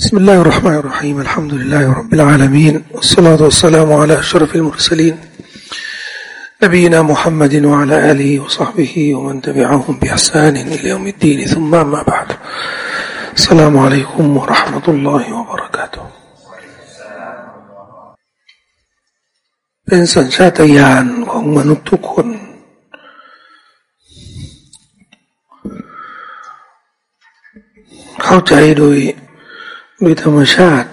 بسم الله الرحمن الرحيم الحمد لله رب العالمين والصلاة والسلام على أشرف المرسلين نبينا محمد وعلى آله وصحبه ومن تبعهم بإحسان إلى يوم الدين ثم ما بعد السلام عليكم ورحمة الله وبركاته เป็นสัญชาตญาณของมนุษย์ทุกคน เข้าใจโดย โดยธรรมชาติ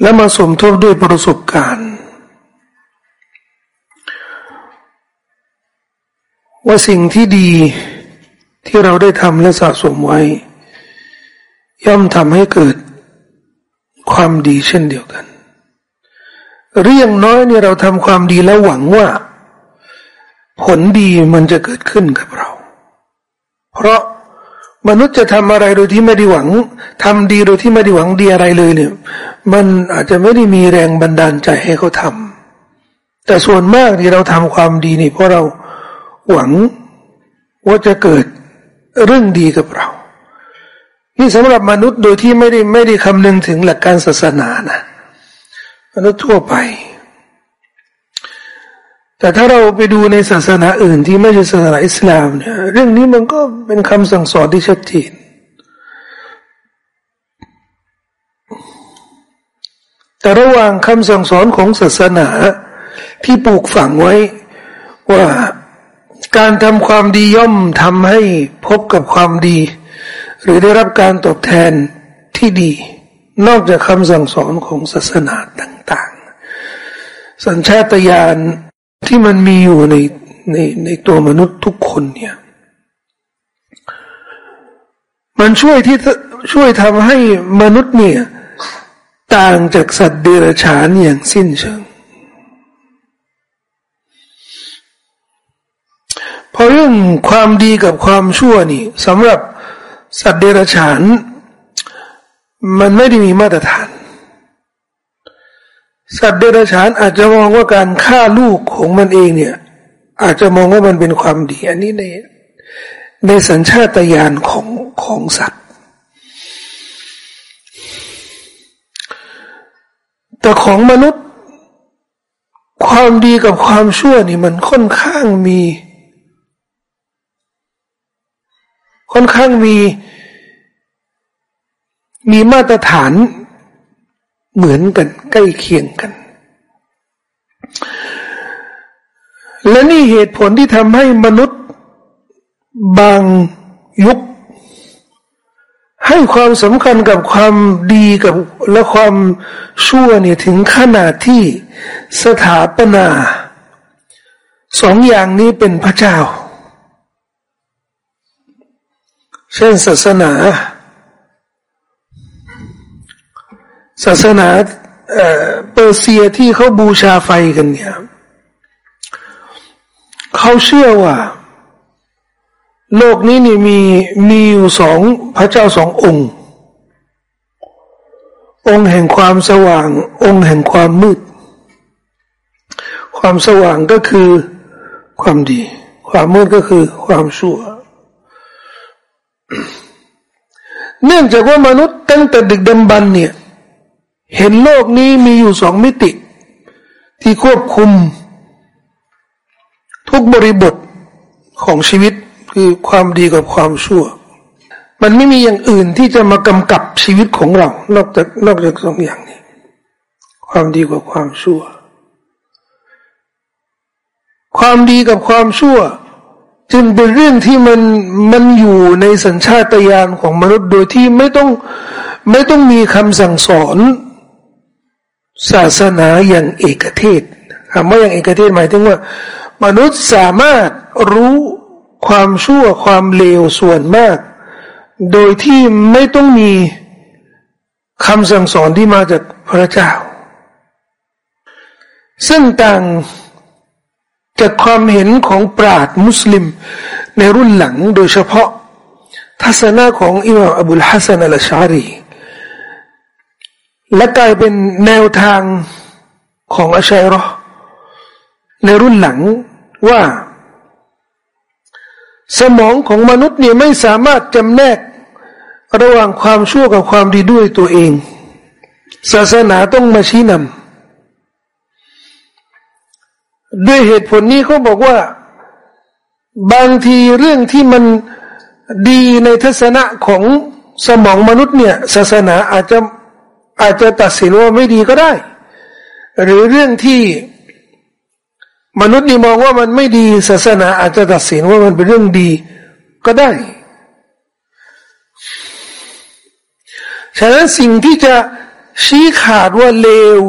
และมาสมทบด้วยประสบการณ์ ว่าสิ่งที่ดีที่เราได้ทำและสะสมไว้ ย่อมทำให้เกิดความดีเช่นเดียวกันหรือองน้อยเนี่ยเราทำความดีแล้วหวังว่า ผลดีมันจะเกิดขึ้นกับเรา เพราะ มนุษย์จะทำอะไรโดยที่ไม่ได้หวังทำดีโดยที่ไม่ได้หวังดีอะไรเลยเนี่ย มันอาจจะไม่ได้มีแรงบันดาลใจให้เขาทำแต่ส่วนมากที่เราทำความดีนี่ เพราะเราหวังว่าจะเกิดเรื่องดีกับเรา นี่สำหรับมนุษย์โดยที่ไม่ได้ไม่ได้คำนึงถึงหลักการศาสนานะมนุษย์ทั่วไป แต่ถ้าเราไปดูในศาสนาอื่น ที่ไม่ใช่ศาสนาอิสลามเนี่ยเรื่องนี้มันก็เป็นคำสั่งสอนที่ชัดเจนแต่ระหว่างคำสั่งสอนของศาสนาที่ปลูกฝังไว้ ว่าการทำความดีย่อมทำให้พบกับความดี หรือได้รับการตอบแทนที่ดี นอกจากคำสั่งสอนของศาสนาต่าง ๆ สัญชาตญาณ ที่มันมีอยู่ในในในตัวมนุษย์ทุกคนเนี่ย มันช่วยที่ช่วยทำให้มนุษย์เนี่ย ต่างจากสัตว์เดรัจฉานอย่างสิ้นเชิงพราะเรื่องความดีกับความชั่วนี่สำหรับสัตว์เดรัจฉาน มันไม่ได้มีมาตรฐาน สัตว์เดรัจฉานอาจจะมองว่าการฆ่าลูกของมันเองเนี่ย อาจจะมองว่ามันเป็นความดี อันนี้ในในสัญชาตญาณของของสัตว์ แต่ของมนุษย์ ความดีกับความชั่วนี่มันค่อนข้างมี ค่อนข้างมี มีมาตรฐาน เหมือนกันใกล้เคียงกัน และนี่เหตุผลที่ทำให้มนุษย์ บางยุค ให้ความสำคัญกับความดีกับและความชั่วเนี่ยถึงขนาดที่สถาปนาสองอย่างนี้เป็นพระเจ้า เช่นศาสนา ศาสนาเปอร์เซียที่เขาบูชาไฟกันเนี่ยเขาเชื่อว่า โลกนี้นี่มีมีอยู่สองพระเจ้าสององค์ องค์แห่งความสว่าง องค์แห่งความมืด ความสว่างก็คือความดี ความมืดก็คือความชั่ว เนื่องจากว่ามนุษย์ตั้งแต่ดึกดำบรรเนี่ย เห็นโลกนี้มีอยู่สองมิติ ที่ควบคุม ทุกบริบทของชีวิตคือความดีกับความชั่ว มันไม่มีอย่างอื่นที่จะมากำกับชีวิตของเรา นอกจากนอกจากสองอย่างนี้ ความดีกับความชั่ว ความดีกับความชั่ว จึงเป็นเรื่องที่มันมันอยู่ในสัญชาตญาณของมนุษย์โดยที่ไม่ต้องไม่ต้องมีคำสั่งสอน ศาสนาอย่างเอกเทศคำว่าอย่างเอกเทศหมายถึงว่า มนุษย์สามารถรู้ความชั่วความเลวส่วนมาก โดยที่ไม่ต้องมีคำสั่งสอนที่มาจากพระเจ้า ซึ่งต่างจากความเห็นของปราดมุสลิม ในรุ่นหลังโดยเฉพาะ ทัศนะของอิมามอบุลฮัสซันอัลชารี และกลายเป็นแนวทางของอาชัยรอในรุ่นหลังว่า สมองของมนุษย์เนี่ยไม่สามารถจำแนก ระหว่างความชั่วกับความดีด้วยตัวเอง ศาสนาต้องมาชี้นำด้วยเหตุผลนี้เขาบอกว่า บางทีเรื่องที่มันดีในทัศนะของสมองมนุษย์เนี่ย ศาสนาอาจจะ อาจจะตัดสินว่าไม่ดีก็ได้ หรือเรื่องที่มนุษย์นี่มองว่ามันไม่ดีศาสนาอาจจะตัดสินว่ามันเป็นเรื่องดีก็ได้ ฉะนั้นสิ่งที่จะชี้ขาดว่าเลว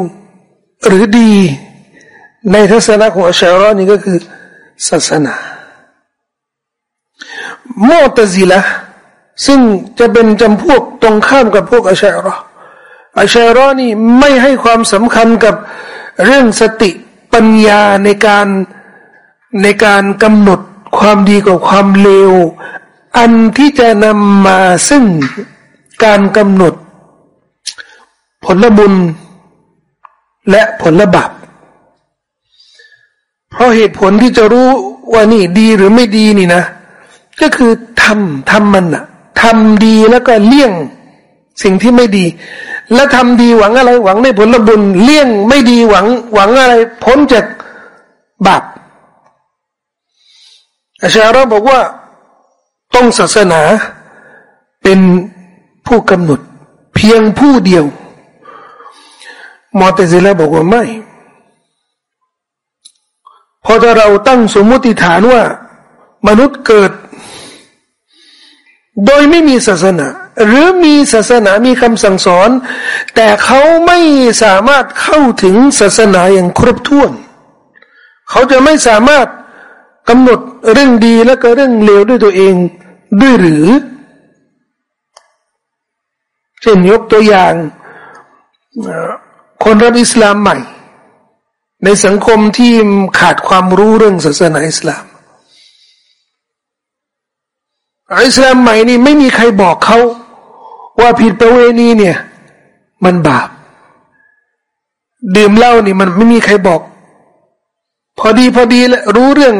หรือดี ในทัศนะของอัชรอนี่ก็คือศาสนาโมตซิละซึ่งจะเป็นจำพวกตรงข้ามกับพวกอัชรอ อัชรอนี่ไม่ให้ความสำคัญกับเรื่องสติปัญญาในการในการกำหนดความดีกับความเลว อันที่จะนำมาซึ่งการกำหนด ผลบุญ และผลบาปเพราะเหตุผลที่จะรู้ว่านี่ดีหรือไม่ดีนี่นะ ก็คือทำทำมันอะทำดีแล้วก็เลี่ยง สิ่งที่ไม่ดี และทำดีหวังอะไรหวังในผลบุญเลี่ยงไม่ดีหวัง หวังอะไร พ้นจากบาปอาชาระบอกว่าต้องศาสนาเป็นผู้กำหนด เพียงผู้เดียว มอเตซิลาบอกว่าไม่ พอถ้าเราตั้งสมมติฐานว่า มนุษย์เกิด โดยไม่มีศาสนา หรือมีศาสนามีคำสั่งสอน แต่เขาไม่สามารถเข้าถึงศาสนาอย่างครบถ้วน เขาจะไม่สามารถกำหนดเรื่องดีและก็เรื่องเลวด้วยตัวเองด้วยหรือ เช่นยกตัวอย่างคนรับอิสลามใหม่ ในสังคมที่ขาดความรู้เรื่องศาสนาอิสลามอิสลามใหม่นี่ไม่มีใครบอกเขา ว่าผิดประเวณีเนี่ย มันบาป ดื่มเหล้านี่มันไม่มีใครบอก พอดีพอดีแล้วรู้เรื่อง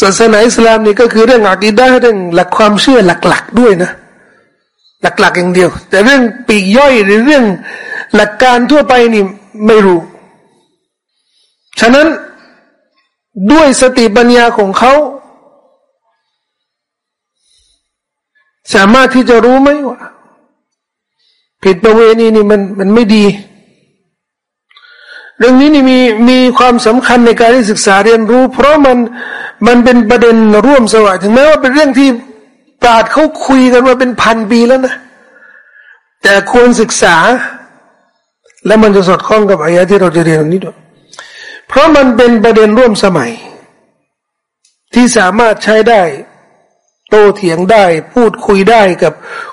ศาสนาอิสลามนี่ก็คือเรื่องอักีดะเรื่องหลักความเชื่อหลักๆด้วยนะ หลักๆอย่างเดียว แต่เรื่องปีกย่อยหรือเรื่องหลักการทั่วไปนี่ไม่รู้ ฉะนั้นด้วยสติปัญญาของเขา สามารถที่จะรู้ไหมว่า ผิดประเวณีนี่มันมันไม่ดี เรื่องนี้นี่มีมีความสำคัญในการที่ศึกษาเรียนรู้ เพราะมันมันเป็นประเด็นร่วมสวายถึงแม้ว่าเป็นเรื่องที่ปราดเขาคุยกันมาเป็นพันปีแล้วนะ แต่ควรศึกษา และมันจะสอดคล้องกับอายะที่เราจะเรียนวันนี้ด้วยเพราะมันเป็นประเด็นร่วมสมัย ที่สามารถใช้ได้ โตเถียงได้ พูดคุยได้กับ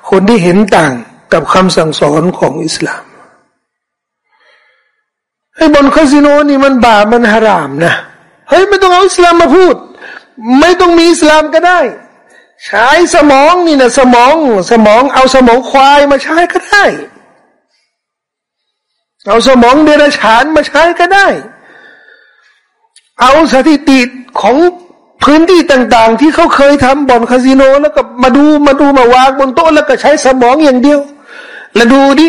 คนที่เห็นต่าง กับคำสั่งสอนของอิสลามไอ้บนคาสิโนนี่มันบาปมันฮารามนะเฮ้ยไม่ต้องเอาอิสลามมาพูด ไม่ต้องมีอิสลามก็ได้ ใช้สมองนี่นะสมองสมองเอาสมองควายมาใช้ก็ได้ เอาสมองเดรัจฉานมาใช้ก็ได้ เอาสถิติของพื้นที่ต่าง ๆ ที่เขาเคยทำบ่อนคาสิโนแล้วก็มาดูมาดูมาวางบนโต๊ะแล้วก็ใช้สมองอย่างเดียว แล้วดูดิ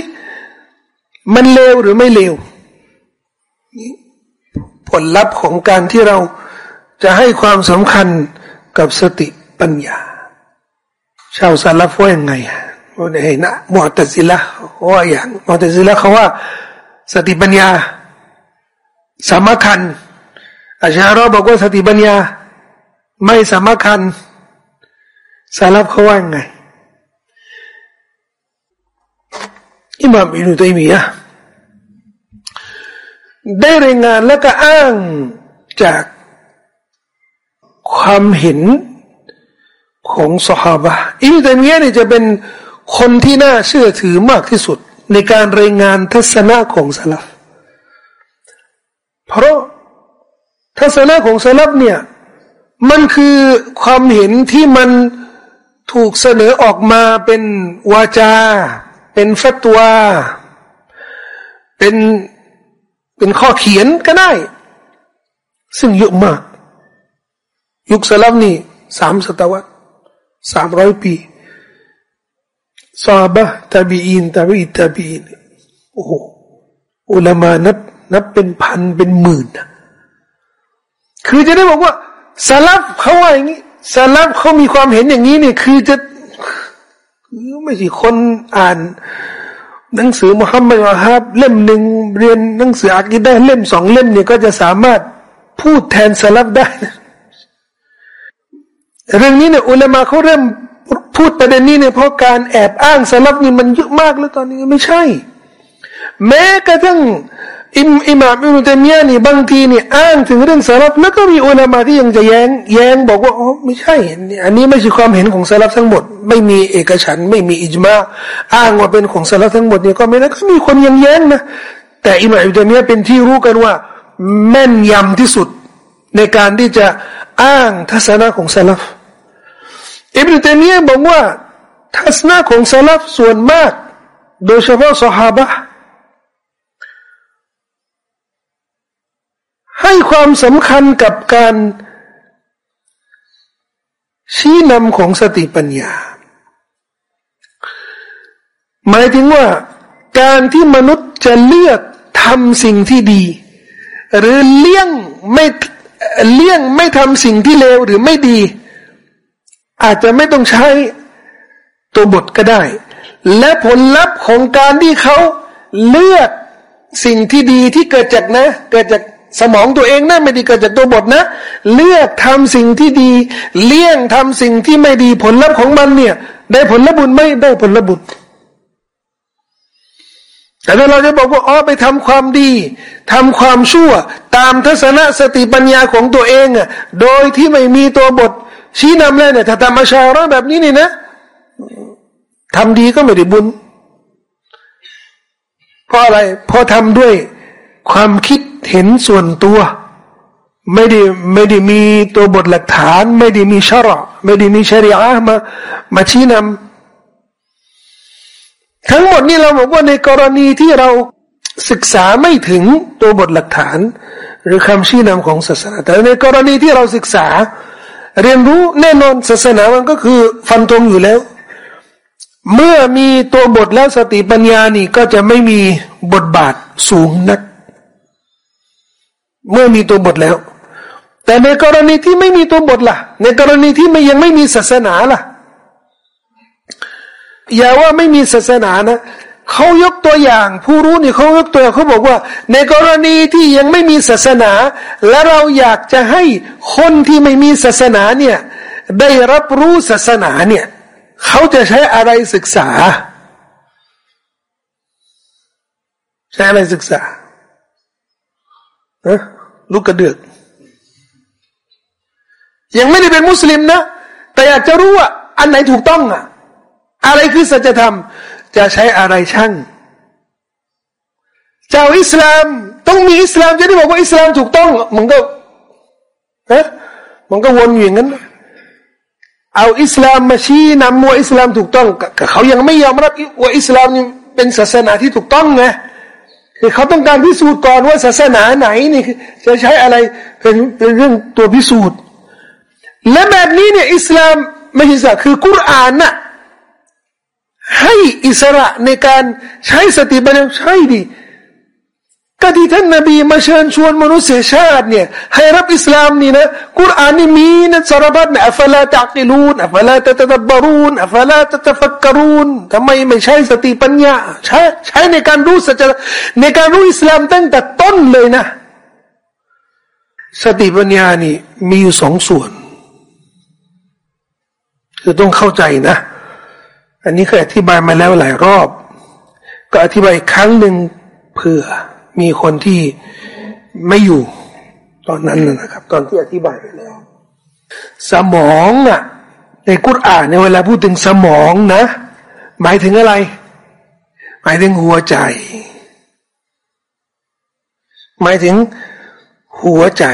มันเลวหรือไม่เลว ผลลัพธ์ของการที่เราจะให้ความสำคัญกับสติปัญญา ชาวซาลฟว่ายังไงว่าไงนะมอตซิละว่าอย่างมอตซิละเขาว่า สติปัญญาสามารถคันอาชารอบอกว่าสติปัญญา ไม่สามารถคันซาลฟเขาว่ายังไง อิมามอินุตัยมียะได้รายงานและก็อ้างจากความเห็นของสหาบะอิบตัมียนี่จะเป็นคนที่น่าเชื่อถือมากที่สุด ในการรายงานทัศนะของสลับเพราะทัศนะของสลับเนี่ยมันคือความเห็นที่มันถูกเสนอออกมาเป็นวาจา เป็นฟัตวาเป็นเป็นข้อเขียนก็ได้ ซึ่งเยอะมาก ยุคสลับนี่สามศตวรรษสามร้อยปีซาบะตาบีอินตาบีตาบีอินโอ้โหอุลามานับนับเป็นพันเป็นหมื่นนะคือจะได้บอกว่าสลับเขาว่าอย่างนี้สลับเขามีความเห็นอย่างนี้เนี่ยคือจะ ไม่ใช่คนอ่าน หนังสือมุฮัมมัดวะฮับเล่มหนึ่งเรียนหนังสืออากีได้เล่มสองเล่มเนี่ยก็จะสามารถพูดแทนสลับได้ เรื่องนี้เนี่ยอุลามะเขาเริ่มพูดประเด็นนี้เนี่ยเพราะการแอบอ้างสลับนี่มันเยอะมากแล้วตอนนี้ไม่ใช่ แม้กระทั่ง อิมอิมามอิมุตัมียนี่บางทีนี่อ้างถึงเรื่องสลับแล้วก็มีอุลามะที่ยังจะแย้ง แย้งบอกว่าอ๋อไม่ใช่ อันนี้ไม่ใช่ความเห็นของสลับทั้งหมด ไม่มีเอกฉันไม่มีอิจมาอ้างว่าเป็นของสลับทั้งหมดเนี่ยก็ไม่ได้ก็มีคนยังแย้งนะแต่อิมามอิมุตัมียเป็นที่รู้กันว่า แม่นยำที่สุด ในการที่จะอ้างทัศนะของสลับอิบนุตัมียบอกว่า ทัศนะของสลับส่วนมาก โดยเฉพาะสหาย ให้ความสำคัญกับการชี้นำของสติปัญญา หมายถึงว่า การที่มนุษย์จะเลือกทำสิ่งที่ดี หรือเลี่ยงไม่เลี่ยงไม่ทำสิ่งที่เลวหรือไม่ดี อาจจะไม่ต้องใช้ตัวบทก็ได้ และผลลัพธ์ของการที่เขาเลือกสิ่งที่ดีที่เกิดจากนะ เกิดจาก สมองตัวเองนะไม่ได้เกิดจากตัวบทนะ เลือกทำสิ่งที่ดี เลี่ยงทำสิ่งที่ไม่ดีผลลัพธ์ของมันเนี่ย ได้ผลลัพธ์บุญไม่ได้ผลลัพธ์บุญแต่ถ้าเราจะบอกว่าอ๋อไปทำความดีทำความชั่ว ตามทัศนะสติปัญญาของตัวเองอะโดยที่ไม่มีตัวบท ชี้นำเลยเนี่ยถ้าทำมาชาระแบบนี้นี่นะทำดีก็ไม่ได้บุญ เพราะอะไรเพราะทำด้วย ความคิดเห็นส่วนตัว ไม่ได้ไม่ได้มีตัวบทหลักฐาน ไม่ได้มีชาระไม่ได้มีชริอะมามาชี้นำทั้งหมดนี้เราบอกว่าในกรณีที่เราศึกษาไม่ถึงตัวบทหลักฐาน หรือคำชี้นำของศาสนาแต่ในกรณีที่เราศึกษา เรียนรู้แน่นอนศาสนามันก็คือฟันธงอยู่แล้ว เมื่อมีตัวบทแล้วสติปัญญานี่ก็จะไม่มีบทบาทสูงนัก เมื่อมีตัวบทแล้ว แต่ในกรณีที่ไม่มีตัวบทล่ะ ในกรณีที่ไม่ยังไม่มีศาสนาล่ะ อย่าว่าไม่มีศาสนานะเขายกตัวอย่าง ผู้รู้นี่เขายกตัวเขาบอกว่า ในกรณีที่ยังไม่มีศาสนา และเราอยากจะให้คนที่ไม่มีศาสนาเนี่ยได้รับรู้ศาสนาเนี่ยเขาจะใช้อะไรศึกษาใช้อะไรศึกษาฮะ ลูกกระเดือก ยังไม่ได้เป็นมุสลิมนะ แต่อยากจะรู้ว่า อันไหนถูกต้องอะ อะไรคือสัจธรรม จะใช้อะไรช่างเจ้าอิสลามต้องมีอิสลามจะได้บอกว่าอิสลามถูกต้องมันก็เอ๊ะมันก็วนอยู่อย่างนั้นเอาอิสลามมาชี้นำว่าอิสลามถูกต้องเขายังไม่ยอมรับว่าอิสลามนี่เป็นศาสนาที่ถูกต้องไง คือเขาต้องการพิสูจน์ก่อนว่าศาสนาไหนนี่จะใช้อะไรเป็นเป็นเรื่องตัวพิสูจน์ และแบบนี้เนี่ยอิสลามไม่ใช่คือกุรอานน่ะให้อิสระในการใช้สติปัญญาใช่ดิ ก็ที่ท่านนบีมาเชิญชวนมนุษยชาติเนี่ยให้รับอิสลามนี่นะกุรอานนี่มีนะสารพัดนะอัฟลาตักิลูนอัฟลาตะตะบารูนอัฟลาตะตะฟักกรูนทำไมไม่ใช้สติปัญญาใช้ใช้ในการรู้สัจในการรู้อิสลามตั้งแต่ต้นเลยนะ สติปัญญานี่มีอยู่สองส่วน คือต้องเข้าใจนะ อันนี้เคยอธิบายมาแล้วหลายรอบ ก็อธิบายครั้งหนึ่งเพื่อ มีคนที่ไม่อยู่ ตอนนั้นนะครับ ตอนที่อธิบายไปแล้ว สมองอะ ในกุรอานในเวลาพูดถึงสมองนะ หมายถึงอะไร หมายถึงหัวใจ หมายถึงหัวใจ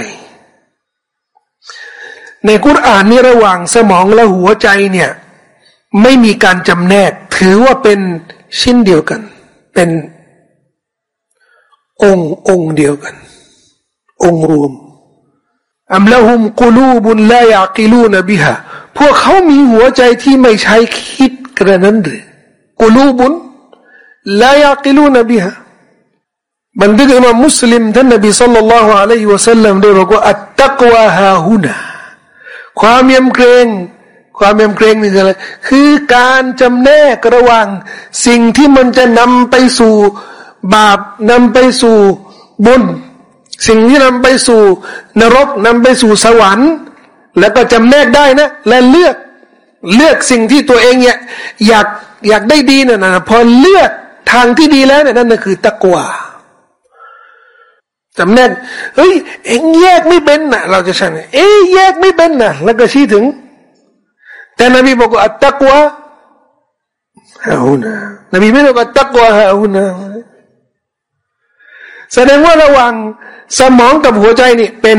ในกุรอานนี่ระหว่างสมองและหัวใจเนี่ย ไม่มีการจำแนก ถือว่าเป็นชิ้นเดียวกัน เป็น องค์องค์เดียวกัน องค์รวมอัมละหุมกุลูบุนลายากิลูนบิฮะพวกเขามีหัวใจที่ไม่ใช้คิดกระนั้นหรือกุลูบุนลายากิลูนบิฮะบันทึกอิมามมุสลิมท่านนบีสัลลัลลอฮุอะลัยฮิวะสัลลัมได้บอกว่าอัตตะกวาฮาฮุนาความยำเกรงความยำเกรงนี่คืออะไรคือการจำแนกระหว่างสิ่งที่มันจะนำไปสู่ บาปนำไปสู่บุญ สิ่งที่นำไปสู่นรกนำไปสู่สวรรค์ แล้วก็จำแนกได้นะ และเลือกเลือกสิ่งที่ตัวเองเนี่ยอยากอยากได้ดีน่ะนะพอเลือกทางที่ดีแล้วเนี่ยนั่นคือตะกวาจำแนกเฮ้ยเอ็งแยกไม่เป็นน่ะเราจะใช่ไหมเอ้ยแยกไม่เป็นน่ะแล้วก็ชี้ถึง แต่นบีบอกว่าตะกวาฮาอุนานบีไม่บอกว่าตะกวาฮาอุนา แสดงว่าระหว่างสมองกับหัวใจนี่เป็น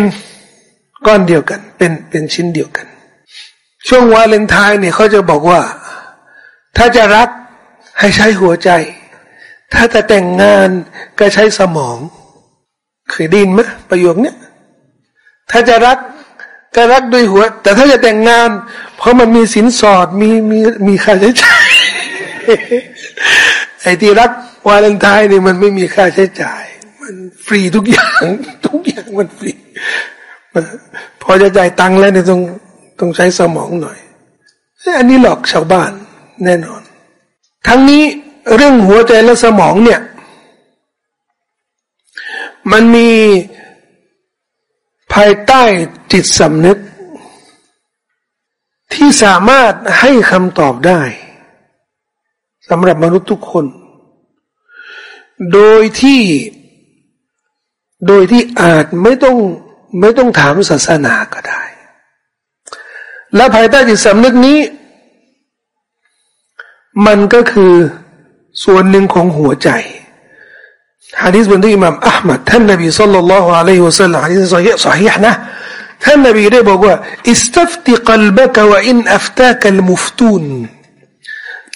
ก้อนเดียวกัน เป็นเป็นชิ้นเดียวกัน ช่วงวาเลนไทน์เนี่ยเขาจะบอกว่า ถ้าจะรักให้ใช้หัวใจ ถ้าจะแต่งงานก็ใช้สมอง เคยได้ยินไหมประโยคเนี้ยถ้าจะรักก็รักด้วยหัว แต่ถ้าจะแต่งงาน เพราะมันมีสินสอดมีมีมีค่าใช้จ่ายไอ้ที่รักวาเลนไทน์นี่มันไม่มีค่าใช้จ่าย มันฟรีทุกอย่าง ทุกอย่างมันฟรีพอจะจ่ายตังค์แล้วเนี่ยต้องต้องใช้สมองหน่อย อันนี้หลอกชาวบ้านแน่นอน ทั้งนี้เรื่องหัวใจและสมองเนี่ย มันมีภายใต้จิตสำนึก ที่สามารถให้คำตอบได้สำหรับมนุษย์ทุกคน โดยที่ โดยที่อาจไม่ต้องไม่ต้องถามศาสนาก็ได้ และภายใต้จิตสำนึกนี้ มันก็คือส่วนหนึ่งของหัวใจฮะดิษบนที่อิหม่ามอัลมัดท่านนบีสัลลัลลอฮุอะลัยฮิวะสัลลัมฮะดิษสฮีห์สฮีห์นะ ท่านนบีได้บอกว่าอิสตัฟติกัลบะกะวะอินอัฟตากัลมุฟตูน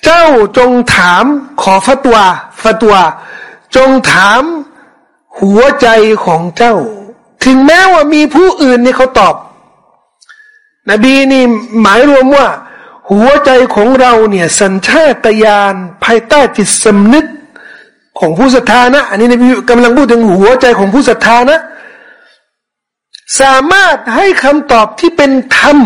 เจ้าจงถามขอฟัตวาฟัตวาจงถาม หัวใจของเจ้า ถึงแม้ว่ามีผู้อื่นนี่เขาตอบ นบีนี่หมายรวมว่า หัวใจของเราเนี่ยสัญชาตญาณภายใต้จิตสำนึกของผู้ศรัทธานะ อันนี้นบีกำลังพูดถึงหัวใจของผู้ศรัทธานะ สามารถให้คำตอบที่เป็นธรรม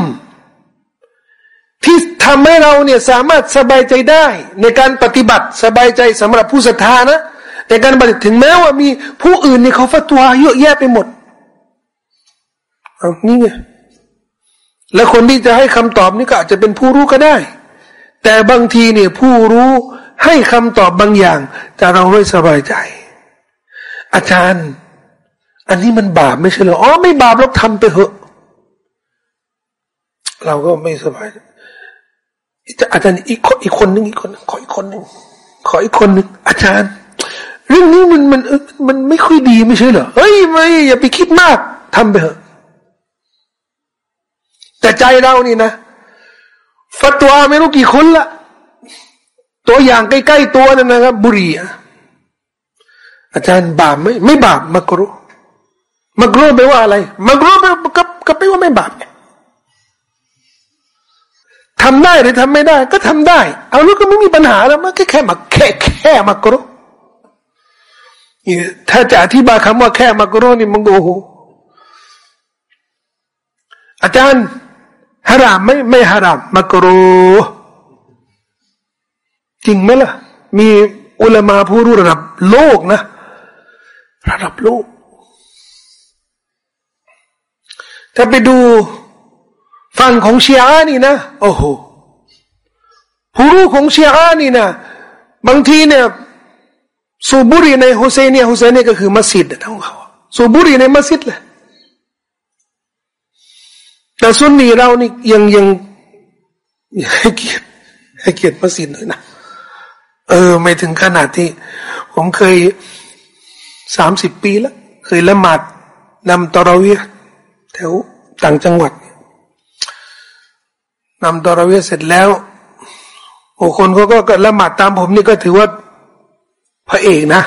ที่ทำให้เราเนี่ยสามารถสบายใจได้ ในการปฏิบัติสบายใจสำหรับผู้ศรัทธานะ แต่การปฏิบัติถึงแม้ว่ามีผู้อื่นนี่เขาฟัตวาเยอะแยะไปหมดเอานี่ไงและคนที่จะให้คำตอบนี่ก็อาจจะเป็นผู้รู้ก็ได้ แต่บางทีเนี่ยผู้รู้ให้คำตอบบางอย่าง แต่เราไม่สบายใจ อาจารย์ อันนี้มันบาปไม่ใช่หรออ๋อไม่บาปเราทำไปเถอะ เราก็ไม่สบายอาจารย์อีกคนอีกคนนึงอีกคน ขออีกคนนึงขออีกคนนึงอาจารย์ เรื่องนี้มันมันมันไม่ค่อยดีไม่ใช่เหรอเฮ้ยไม่อย่าไปคิดมากทำไปเถอะ แต่ใจเรานี่นะฟัตัวไม่รู้กี่คนละตัวอย่างใกล้ๆตัวนั่นนะครับ บุรีอาจารย์บาปไม่ไม่บาปมักรุมักรุแปลว่าอะไรมักรุแปลกับกับแปลว่าไม่บาปทำได้หรือทำไม่ได้ ก็ทำได้ เอาลูกก็ไม่มีปัญหาแล้วมันแค่แค่มาแค่แค่มักรุ ถ้าจะอธิบายคำว่าแค่มักโรนี่มันโอ้โหอาจารย์ฮารามไม่ไม่ฮารามมักโรจริงไหมล่ะ มีอุลามาผู้รู้ระดับโลกนะ ระดับโลก ถ้าไปดูฝั่งของเชียร์นี่นะ โอ้โหผู้รู้ของเชียร์นี่นะ บางทีเนี่ย สูบุรีในฮุเซเนียฮุเซเนียก็คือมัสยิดของเขาสูบุรีในมัสยิดเลยแต่ซุนนีเรานี่ยังยังให้เกียรติให้เกียรติมัสยิดหน่อยนะเออ ไม่ถึงขนาดที่ ผมเคยสามสิบปีแล้ว เคยละหมาดนำตอรวีแถวต่างจังหวัดนำตอรวีเสร็จแล้วโอ้คนเขาก็ละหมาดตามผมนี่ก็ถือว่า พระเอกนะ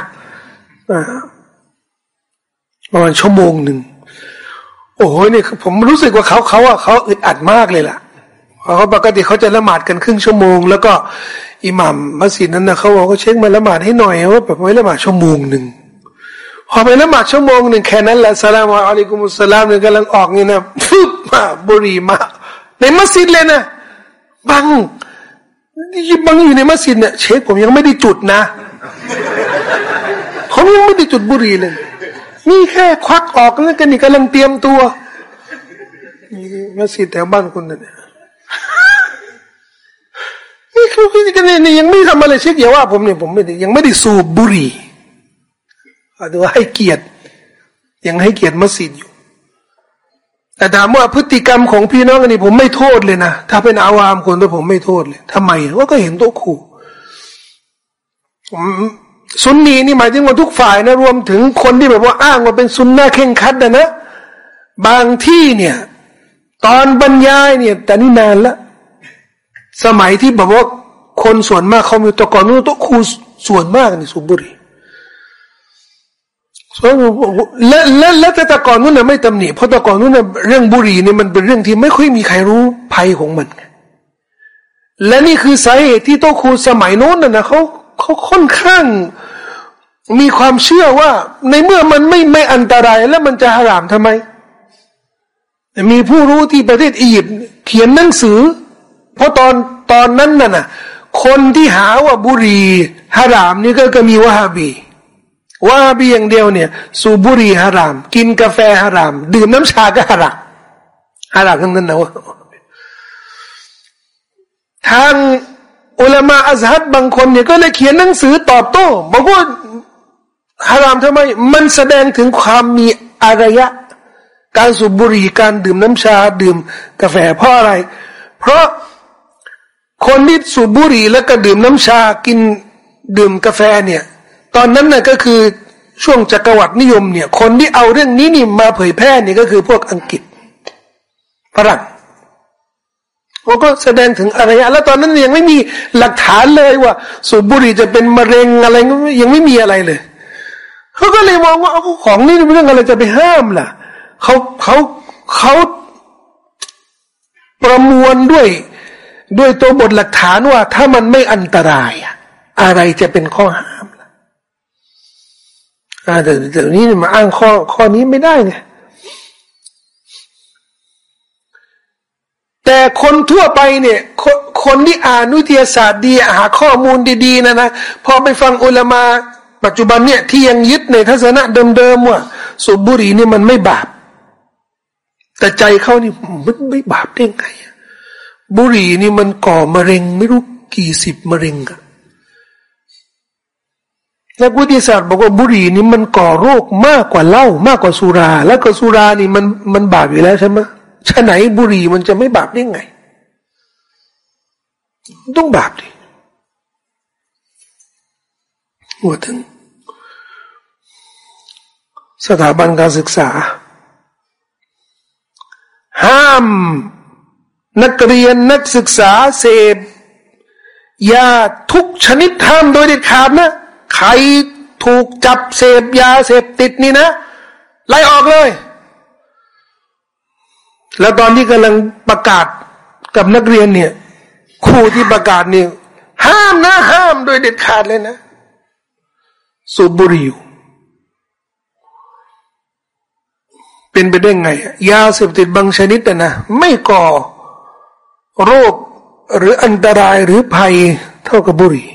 ประมาณชั่วโมงหนึ่งโอ้โหนี่ยผมรู้สึกว่าเขาเขาอะเขาอึดอัดมากเลยล่ะเขาปกติเขาจะละหมาดกันครึ่งชั่วโมง แล้วก็อิหมัมมัสยิดนั้นนะเขาบอกเขาเช็คมาละหมาดให้หน่อยว่าแบบไว้ละหมาดชั่วโมงหนึ่งพอไปละหมาดชั่วโมงหนึ่งแค่นั้นแหละสลามอะลัยกุมุสสลามเนี่ยกำลังออกนี่นะฟึบมาบุรีมา ในมัสยิดเลยนะบังบังอยู่ในมัสยิดเนี่ยเช็คผมยังไม่ได้จุดนะ ผมยังไม่ได้จุดบุรีเลย นี่แค่ควักออกแล้วกันนี่กำลังเตรียมตัวนี่มัสยิดแถวบ้านคุณเนี่ยนี่คือกันนี่ยังไม่ทำอะไรเช็คอย่าว่าผมเนี่ยผมไม่ได้ยังไม่ได้สูบบุหรี่ดูให้เกียรติ ยังให้เกียรติมัสยิดอยู่แต่ถามว่าพฤติกรรมของพี่น้องอันนี้ผมไม่โทษเลยนะถ้าเป็นอาวามคนตัวผมไม่โทษเลยทำไมว่าก็เห็นโต๊ะคู่ ซุนนีนี่หมายถึงว่าทุกฝ่ายนะรวมถึงคนที่แบบว่าอ้างว่าเป็นซุนนะเข่งคัดนะนะบางที่เนี่ย ตอนบรรยายเนี่ยแต่นี่นานละ สมัยที่แบบว่าคนส่วนมากเขามีตะกอนนู้นโต๊ะคูส่วนมากนี่สูบบุหรี่ส่วและและและแต่ตะกอนนู้นน่ะไม่ตำหนิเพราะตะกอนนู้นน่ะเรื่องบุหรี่นี่ยมันเป็นเรื่องที่ไม่ค่อยมีใครรู้ภัยของมัน และนี่คือสาเหตุที่โตคูสมัยนู้นน่ะนะเขา เขาค่อนข้าง มีความเชื่อว่า ในเมื่อมันไม่ไม่อันตรายแล้วมันจะหารามทำไม มีผู้รู้ที่ประเทศอียิปต์เขียนหนังสือ เพราะตอนตอนนั้นน่ะนะคนที่หาว่าบุรีฮารามนี่ก็ก็มีวะฮาบีวะฮาบีอย่างเดียวเนี่ย สูบบุรีฮาราม กินกาแฟฮาราม ดื่มน้ำชาก็ฮารามฮารามทั้งนั้นนะวะทาง มาอัซฮัดบางคนเนี่ยก็เลยเขียนหนังสือตอบโต้บอกว่าฮารามทำไม มันแสดงถึงความมีอารยะ การสูบบุหรี่การดื่มน้ำชาดื่มกาแฟเพราะอะไร เพราะคนที่สูบบุหรี่แล้วก็ดื่มน้ำชากินดื่มกาแฟเนี่ย ตอนนั้นน่ะก็คือช่วงจักรวรรดินิยมเนี่ย คนที่เอาเรื่องนี้นี่มาเผยแพร่เนี่ยก็คือพวกอังกฤษฝรั่ง เขาก็แสดงถึงอารยะแล้วตอนนั้นยังไม่มีหลักฐานเลยว่า สูบบุหรี่จะเป็นมะเร็งอะไรยังไม่มีอะไรเลยเขาก็เลยมองว่าเอาของนี่เป็นเรื่องอะไรจะไปห้ามล่ะเขาเขาเขาประมวลด้วยด้วยตัวบทหลักฐานว่า ถ้ามันไม่อันตรายอะไรจะเป็นข้อห้ามล่ะแต่เดี๋ยวนี้มาอ้างข้อข้อนี้ไม่ได้ไง แต่คนทั่วไปเนี่ยคคนที่อ่านวิทยาศาสตร์ดีหาข้อมูลดีๆนะนะพอไปฟังอุลามาปัจจุบันเนี่ยที่ยังยึดในทัศนะเดิมๆว่าสูบบุหรี่นี่มันไม่บาป แต่ใจเขานี่มันไม่บาปได้ไงบุหรี่นี่มันก่อมะเร็ง ไม่รู้กี่สิบมะเร็งอะนักวิทยาศาสตร์บอกว่าบุหรี่นี่มันก่อโรคมากกว่าเหล้ามากกว่าสุรา แล้วก็สุรานี่มันมันบาปอยู่แล้วใช่ไหม ฉะไหนบุหรี่มันจะไม่บาปได้ไง ต้องบาปดิหัวถึง สถาบันการศึกษา ห้าม นักเรียนนักศึกษาเสพยาทุกชนิดห้ามโดยเด็ดขาดนะ ใครถูกจับเสพยาเสพติดนี่นะ ไล่ออกเลย แล้วตอนที่กำลังประกาศกับนักเรียนเนี่ยครูที่ประกาศเนี่ยห้ามนะห้ามโดยเด็ดขาดเลยนะสูบบุหรี่เป็นไปได้ไง ยาเสพติดบางชนิดนะไม่ก่อโรคหรืออันตรายหรือภัยเท่ากับบุหรี่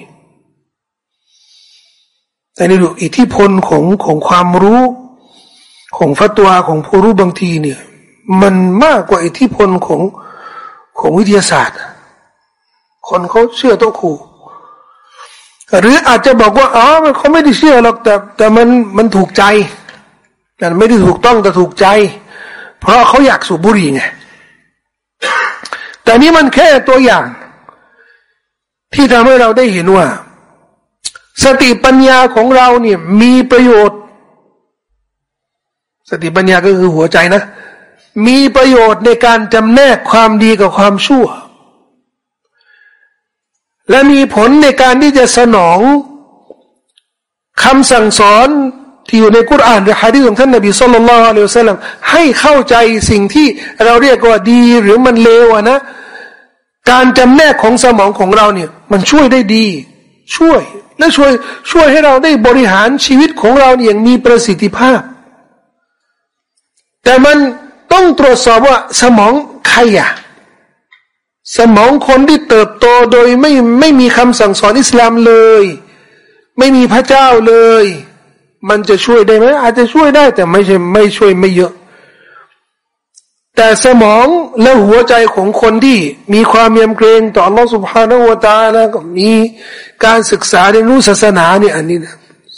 แต่นี่ดูอิทธิพลของของความรู้ ของฟัตวาของผู้รู้บางทีเนี่ย มันมากกว่าอิทธิพลของของวิทยาศาสตร์ คนเขาเชื่อตัวครูหรืออาจจะบอกว่าอ๋อเขาไม่ได้เชื่อหรอกแต่ แต่มันมันถูกใจแต่ไม่ได้ถูกต้องแต่ถูกใจ เพราะเขาอยากสูบบุหรี่ไงแต่นี่มันแค่ตัวอย่าง ที่ทำให้เราได้เห็นว่า สติปัญญาของเราเนี่ยมีประโยชน์ สติปัญญาก็คือหัวใจนะ มีประโยชน์ในการจำแนกความดีกับความชั่ว และมีผลในการที่จะสนองคำสั่งสอนที่อยู่ในกุรอานหรือฮะดีษของท่านนบีสุลต่านละอัลลอฮฺให้เข้าใจสิ่งที่เราเรียกว่าดีหรือมันเลวนะ การจำแนกของสมองของเราเนี่ย มันช่วยได้ดี ช่วย และช่วยช่วยให้เราได้บริหารชีวิตของเราอย่างมีประสิทธิภาพ แต่มัน ต้องตรวจสอบว่าสมองใครอะสมองคนที่เติบโตโดยไม่ไม่มีคำสั่งสอนอิสลามเลย ไม่มีพระเจ้าเลย มันจะช่วยได้ไหมอาจจะช่วยได้แต่ไม่ใช่ไม่ช่วยไม่เยอะ แต่สมองและหัวใจของคนที่มีความเยียมเกรงต่อ Allah Subhanahu Wa Taala ก็มีการศึกษาเรียนรู้ศาสนาเนี่ยอันนี้นะ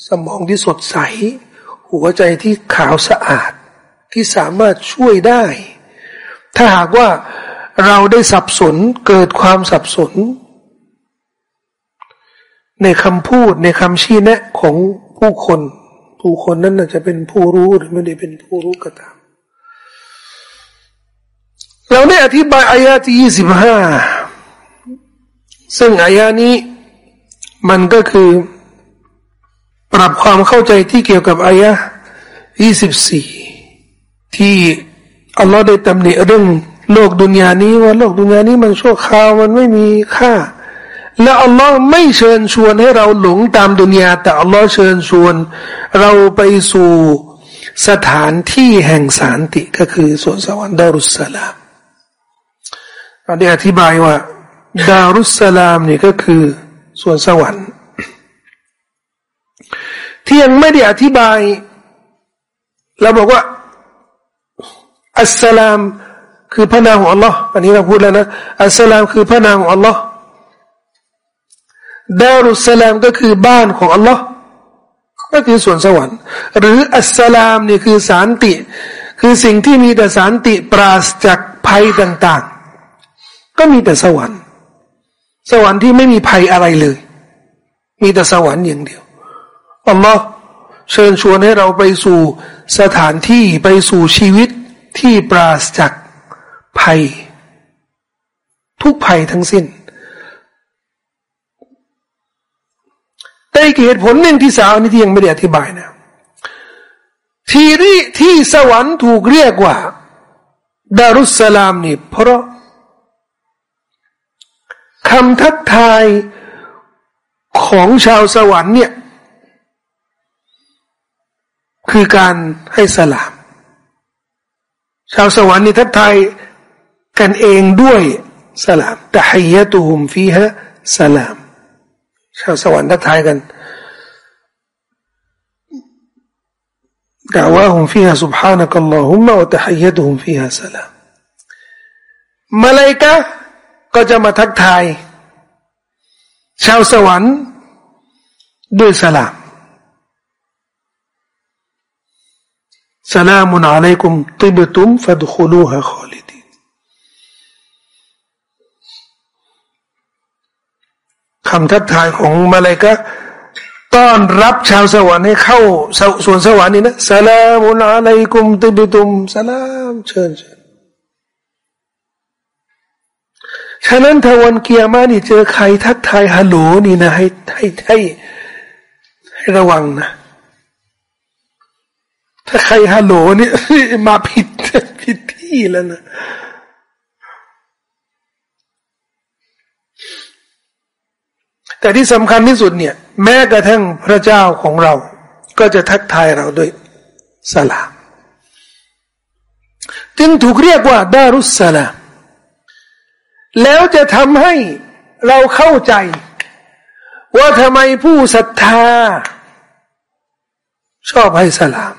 สมองที่สดใส หัวใจที่ขาวสะอาด ที่สามารถช่วยได้ ถ้าหากว่าเราได้สับสนเกิดความสับสน ในคำพูดในคำชี้แนะของผู้คน ผู้คนนั้นอาจะเป็นผู้รู้หรือไม่ได้เป็นผู้รู้ก็ตาม เราได้อธิบายอายาที่ยี่สิบห้าซึ่งอายานี้มันก็คือปรับความเข้าใจที่เกี่ยวกับอายะยี่สิบสี่ ที่อัลลอฮ์ได้ตำหนิเรื่องโลกดุนยานี้ว่าโลกดุนยานี้มันชั่วคราวมันไม่มีค่า และอัลลอฮ์ไม่เชิญชวนให้เราหลงตามดุนยาแต่อัลลอฮ์เชิญชวน เราไปสู่สถานที่แห่งสารติก็คือสวนสวรรค์ดารุสสลามเราได้อธิบายว่า ดารุสสลามนี่ก็คือสวนสวรรค์ ที่ยังไม่ได้อธิบายเราบอกว่า อัสสลามคือพระนามของอัลลอฮ์อันนี้เราพูดแล้วนะอัสสลามคือพระนามของอัลลอฮ์ดารุสลามก็คือบ้านของอัลลอฮ์ก็คือสวนสวรรค์ หรืออัสสลามนี่คือสารติ คือสิ่งที่มีแต่สารติปราศจากภัยต่างๆ ก็มีแต่สวรรค์ สวรรค์ที่ไม่มีภัยอะไรเลย มีแต่สวรรค์อย่างเดียวอัลลอฮ์เชิญชวนให้เราไปสู่สถานที่ไปสู่ชีวิต ที่ปราศจากภัย ทุกภัยทั้งสิ้นแต่อีกเหตุผลหนึ่งที่สาวนี่ที่ยังไม่ได้อธิบายนะที่ที่ที่สวรรค์ถูกเรียกว่าดารุสสลามนี่เพราะคำทักทายของชาวสวรรค์เนี่ย คือการให้สลาม ชาวสวรรค์นี่ทักทายกันเองด้วยสลามตะฮียตุฮุมฟีฮะสลามชาวสวรรค์ทักทายกันดาว่าฮุมฟีฮะ سبحانك اللهم وتحيتهم فيها سلام มาเลกะก็จะมาทักทาย ชาวสวรรค์ด้วยสลาม สลามุนอะลัยกุมติบตุมฟัดขลูฮะขอลิดคำทักทายของมาเลก็ต้อนรับชาวสวรรค์ให้เข้าส่วนสวรรค์นี่นะสลามุนอะลัยกุมติบตุมสลามเชิญเชิญฉะนั้นถ้าวันเกียร์มานี่เจอใครทักทายฮัลโหลนี่นะให้ให้ให้ให้ระวังนะ ถ้าใครฮัลโหลนี่มาผิดผิดที่แล้วนะแต่ที่สำคัญที่สุดเนี่ย แม้กระทั่งพระเจ้าของเรา ก็จะทักทายเราด้วยสลาม จึงถูกเรียกว่าดารุสสลามแล้วจะทำให้เราเข้าใจ ว่าทำไมผู้ศรัทธา ชอบให้สลาม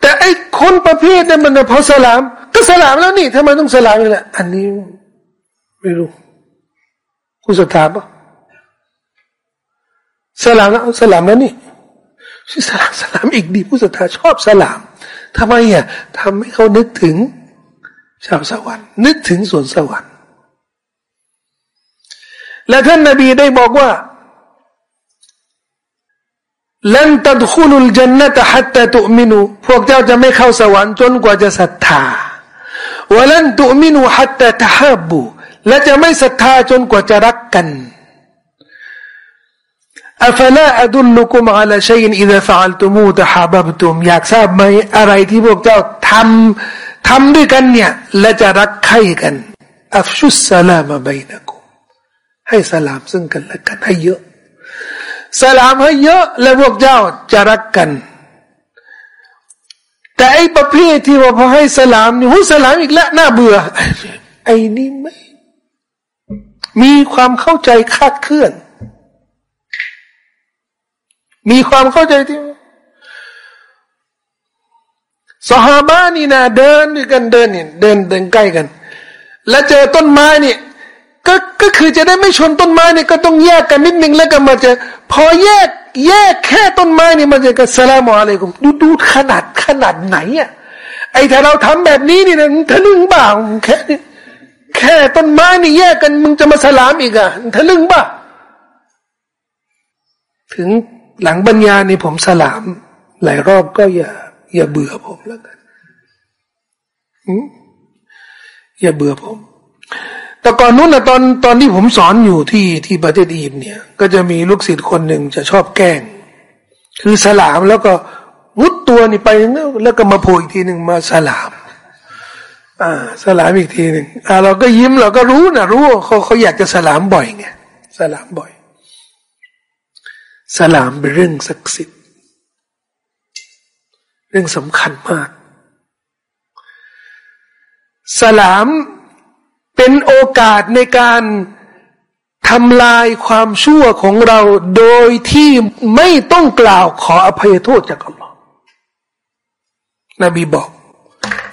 แต่ไอ้คนประเภทนั้นมันพอสลาม ก็สลามแล้วนี่ทำไมต้องสลามนี่แหละอันนี้ไม่รู้ผู้ศรัทธาปะสลามแล้วสลามแล้วนี่สลามสลามอีกดีผู้ศรัทธาชอบสลามทำไมอะทำให้เขานึกถึงชาวสวรรค์ นึกถึงสวนสวรรค์และท่านนบีได้บอกว่า ลันตัดขุลุลจันนตฮัตตะตุมินูพวกเจ้าจะไม่เข้าสวรรค์จนกว่าจะศรัทธาวะลันตุมินูฮัตตะตะฮับบุและจะไม่ศรัทธาจนกว่าจะรักกันอัฟลาอดุลลุกุมอาลาชัยนอิดะฟะลตุมูตะฮาบับตุมอยากทราบไหมอะไรที่พวกเจ้าทำทำด้วยกันเนี่ยและจะรักใคร่กันอัฟชุสสลามะบนะกุมให้สลามซึ่งกันและกันให้เยอะ สลามให้เยอะแล้วพวกเจ้าจะรักกัน แต่ไอ้ประเภทที่ว่าพอให้สลามนี่หุสลามอีกแล้วน่าเบื่อ ไอ้นี่ไม่มีความเข้าใจคาดเคลื่อน มีความเข้าใจที่สหาบ้านี่นะเดินด้วยกันเดินเนี่ยเดินเดินใกล้กัน แล้วเจอต้นไม้เนี่ย ก็ก็คือจะได้ไม่ชนต้นไม้เนี่ยก็ต้องแยกกันนิดนึงแล้วก็มาเจอพอแยกแยกแค่ต้นไม้นี่มันจะกันสลามอะไรกุมดูดูขนาดขนาดไหนอะไอ้ถ้าเราทำแบบนี้นี่นะทะลึ่งบ้าแค่แค่ต้นไม้นี่แยกกันมึงจะมาสลามอีกอะทะลึ่งบ้าถึงหลังบรรยานี่ผมสลาม หลายรอบก็อย่า อย่าเบื่อผมแล้วกันอย่าเบื่อผม แต่ก่อนนู้นนะตอนตอนที่ผมสอนอยู่ที่ที่ประเทศอียิปต์เนี่ย ก็จะมีลูกศิษย์คนหนึ่งจะชอบแกล้ง คือสลามแล้วก็มุดตัวนี่ไปแล้วก็มาโผล่อีกทีหนึ่งมาสลาม อ่า สลามอีกทีหนึ่งอ่า เราก็ยิ้มเราก็รู้นะรู้เขาเขาอยากจะสลามบ่อยไงสลามบ่อย สลามเป็นเรื่องศักดิ์สิทธิ์ เรื่องสำคัญมาก สลาม เป็นโอกาสในการทำลายความชั่วของเราโดยที่ไม่ต้องกล่าวขออภัยโทษจากอัลลอฮ์นบีบอก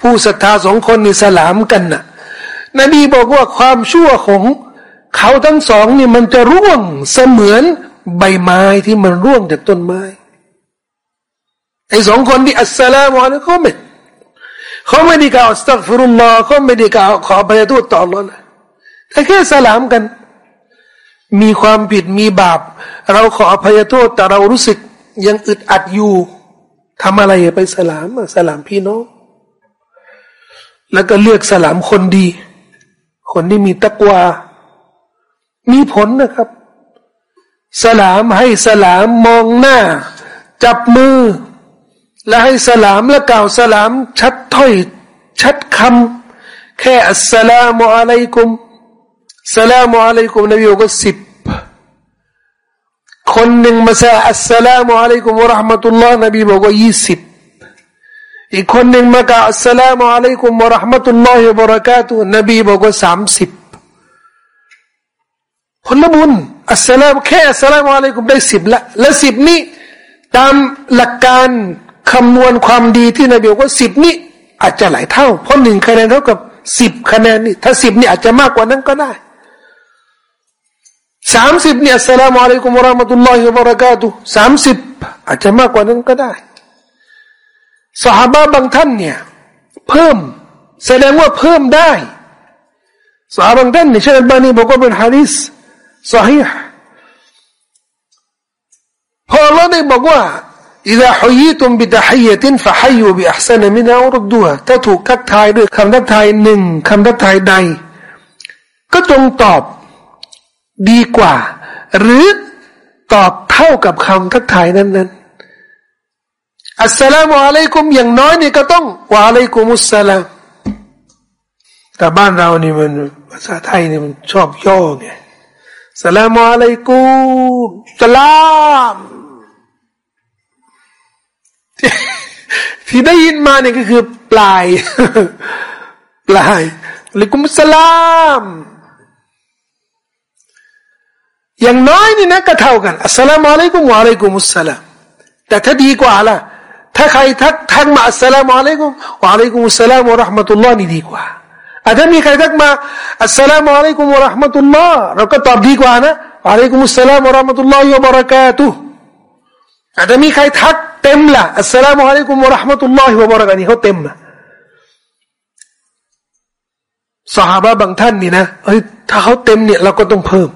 ผู้ศรัทธาสองคนนี่สลามกันนะ่ะ นบีบอกว่าความชั่วของเขาทั้งสองนี่มันจะร่วงเสมือนใบไม้ที่มันร่วงจากต้นไม้ไอ้สองคนที่อัสสลามุอะลัยเขาไม่ เขาไม่ได้กล่าวสตัฟรุลลอเขาไม่ได้กล่าวขอพระโทษต่ออัลลอฮ์นะแต่แค่สลามกัน มีความผิดมีบาป เราขออภัยโทษแต่เรารู้สึกยังอึดอัดอยู่ทำอะไรไปสลามสลามพี่น้องแล้วก็เลือกสลามคนดี คนที่มีตะกวา มีผลนะครับ สลามให้สลามมองหน้า จับมือ และให้สลามและกล่าวสลาม ชัดถ้อย ชัดคำแค่อัสสลามุอะลัยกุมสลามุอะลัยกุมนบีบอกว่าสิบคนหนึ่งมาซาอัสสลามุอะลัยกุมวะราะห์มะตุลลอฮ์นบีบอกว่ายี่สิบอีกคนหนึ่งมากล่าวอัสสลามุอะลัยกุมวะราะห์มะตุลลอฮ์บะเราะกาตุนบีบอกว่าสามสิบผลบุญอัสสลามแค่อัสสลามุอะลัยกุมได้สิบละและสิบนี้ตามหลักการ คำนวณความดีที่นบีบอกว่าสิบนี่อาจจะหลายเท่า เพราะหนึ่งคะแนนเท่ากับสิบคะแนนนี่ถ้าสิบนี่อาจจะมากกว่านั้นก็ได้สามสิบเนี่ยสสลามุอะลัยกุมวะราะมะตุลลอฮิวะบะเราะกาตุสามสิบอาจจะมากกว่านั้นก็ได้สหายบางท่านเนี่ยเพิ่มแสดงว่าเพิ่มได้สหายบางท่านเนี่ยเช่นบานีบอกว่าเป็นฮะดิษสฮีห์พอเราได้บอกว่า إذا حييتم بتحية فحيوا بأحسن منها وردوها ถ้าถูกทักทายด้วยคำทักทายหนึ่งคำทักทายใด ก็จงตอบดีกว่า หรือตอบเท่ากับคำทักทายนั้นนั้นอัสสลามุอะลัยกุมอย่างน้อยนี่ก็ต้องวะอะลัยกุมุสสลามแต่บ้านเรานี่มันภาษาไทยนี่มันชอบย่อไงสลามุอะลัยกุมสลาม ที่ได้ยินมาเนี่ยก็คือปลาย ปลายลิกุมสลาม อย่างน้อยนี่นะก็เท่ากันอัสสลามุอะลัยกุมวะอะลัยกุมุสสลามแต่ถ้าดีกว่าล่ะถ้าใครทักทักมาอัสสลามุอะลัยกุมวะอะลัยกุมุสสลามวะราะห์มะตุลลอฮ์นี่ดีกว่าอาจจะมีใครทักมาอัสสลามุอะลัยกุมวะราะห์มะตุลลอฮ์เราก็ตอบดีกว่านะวะอะลัยกุมุสสลามวะราะห์มะตุลลอฮ์วะบะเราะกาตุอาจจะมีใครทัก เต็มละอัสสลามุอะลัยกุมวะราะห์มะตุลลอฮิวะบะเราะกาตุฮ์เขาเต็มละสหายบางท่านนี่นะเฮ้ยถ้าเขาเต็มเนี่ยเราก็ต้องเพิ่ม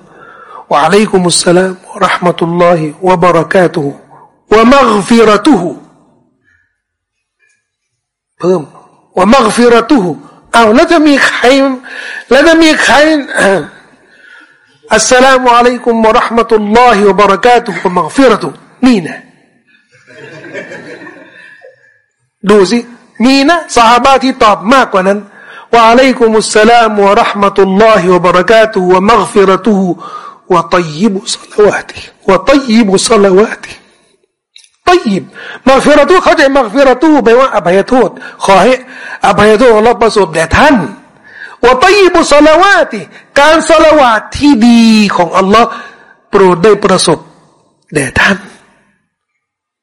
วะอะลัยกุมุสสลามวะราะห์มะตุลลอฮิวะบะเราะกาตุฮ์วะมัฆฟิรตุฮ์เพิ่มวะมัฆฟิรตุฮ์เอาแล้วจะมีใครแล้วจะมีใครอัสสลามุอะลัยกุมวะราะห์มะตุลลอฮิวะบะเราะกาตุฮ์วะมัฆฟิรตุฮ์นี่นะ ดูสิ มีนะสหาบาที่ตอบมากกว่านั้นว่าอะลัยกุมุสสลามวะราะห์มะตุลลอฮิวะบะเราะกาตุฮุวะมัฆฟิเราะตุฮุวะตัยยิบุศอลาวาติวะตัยยิบุศอลาวาติطيب مغفرة เขาจะ مغفرة แปลว่าอภัยโทษ ขอให้อภัยโทษของเราประสบแด่ท่านวะตัยยิบุศลาวาติการศลาวาที่ดีของอัลลอฮ์โปรดได้ประสบแด่ท่าน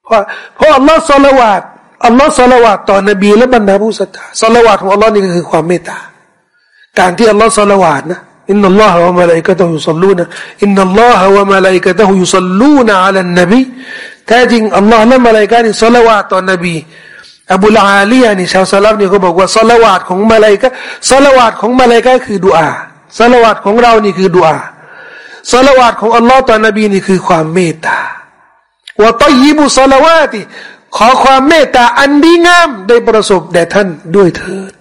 เพราะเพราะอัลลอฮ์สลาวาต อัลลอฮ์สลาวาตต่อนบีและบรรดาผู้ศรัทธาสลาวาตของอัลลอฮ์นี่ก็คือความเมตตา การที่อัลลอฮ์สลาวาตนะإن الله وملائكته يصلون إن الله وملائكته يصلون على النبيแท้จริงอัลลอฮ์และมะลาอิกะนี่สลาวาตต่อนบีอบูลอาลียนี่ชาวสะลัฟนี่เขาบอกว่าสลาวาตของมะลาอิกะสลาวาตของมะลาอิกะคือดุอาสลาวาตของเรานี่คือดุอาสลาวาตของอัลลอฮ์ต่อนบีนี่คือความเมตตาوطيب صلوات ขอความเมตตาอันดีงามได้ประสบแด่ท่านด้วยเถิด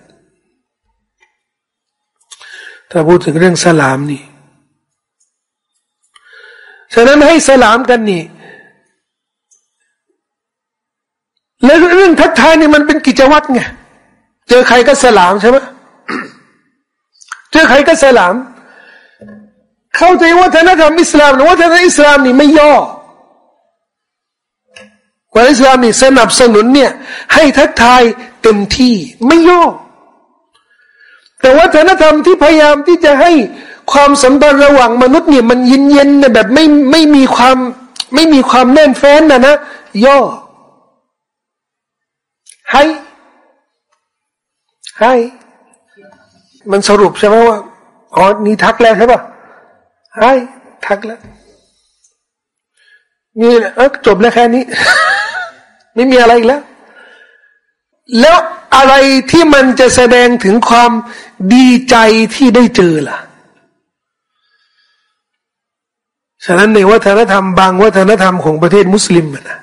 ถ้าพูดถึงเรื่องสลามนี่ ฉะนั้นให้สลามกันนี่ แล้วเรื่องทักทายนี่มันเป็นกิจวัตรไง เจอใครก็สลามใช่ไหมเจอใครก็สลาม เข้าใจวัฒนธรรมอิสลามหรือวัฒนธรรมอิสลามนี่ไม่ย่อ ว่าอิสลามนี่สนับสนุนเนี่ย ให้ทักทายเต็มที่ไม่ย่อแต่วัฒนธรรมที่พยายามที่จะให้ความสัมพันธ์ระหว่างมนุษย์เนี่ยมันเย็นเย็นแบบไม่ไม่มีความไม่มีความแน่นแฟ้นนะนะ ย่อให้ให้มันสรุปใช่ไหมว่าอ๋อนี่ทักแล้วใช่ปะให้ทักแล้วนี่เออจบแล้วแค่นี้ ไม่มีอะไรอีกแล้ว แล้วอะไรที่มันจะแสดงถึงความดีใจที่ได้เจอล่ะฉะนั้นในวัฒนธรรมบางวัฒนธรรมของประเทศมุสลิมนะ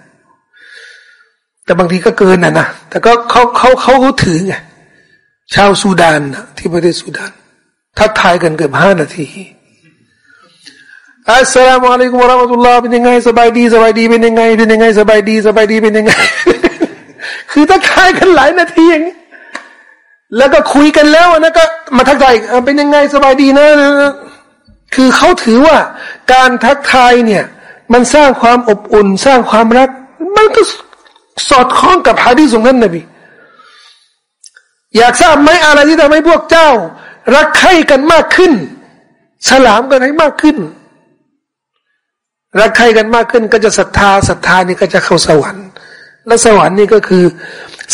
แต่บางทีก็เกินนะนะแต่ก็เขาเขาเขาเขาถือไงชาวซูดานนะที่ประเทศซูดาน ทักทายกันเกือบห้านาที อัสสลามุอะลัยกุมวะราะมะตุลลอฮ์เป็นยังไงสบายดีสบายดีเป็นยังไงเป็นยังไงสบายดีสบายดีเป็นยังไง คือทักทายกันหลายนาทีอย่างนี้แล้วก็คุยกันแล้วนะก็มาทักทายเป็นยังไงสบายดีนะ คือเขาถือว่าการทักทายเนี่ย มันสร้างความอบอุ่น สร้างความรัก มันก็สอดคล้องกับฮะดีษของท่านนบีอยากทราบไหมอะไรที่ทำให้พวกเจ้า รักใคร่กันมากขึ้นฉลามกันให้มากขึ้น รักใคร่กันมากขึ้นก็จะศรัทธาศรัทธานี่ก็จะเข้าสวรรค์ และสวรรค์นี่ก็คือ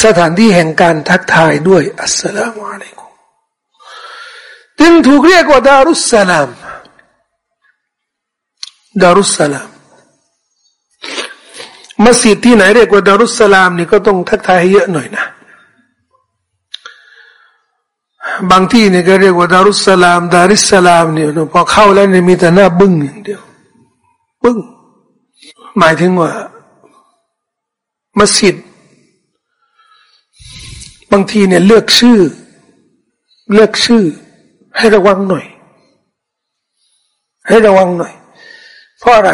สถานที่แห่งการทักทายด้วยอัสสลามุอะลัยกุมจึงถูกเรียกว่าดารุสสลามดารุสสลามมัสยิดที่ไหนเรียกว่าดารุสสลามนี่ก็ต้องทักทายให้เยอะหน่อยนะบางที่นี่ก็เรียกว่าดารุสสลามดาริสสลามเนี่ยพอเข้าแล้วเนี่ยมีแต่หน้าบึ้งอย่างเดียว บึ้ง หมายถึงว่ามัสยิดบางทีเนี่ยเลือกชื่อ เลือกชื่อ ให้ระวังหน่อย ให้ระวังหน่อย เพราะอะไร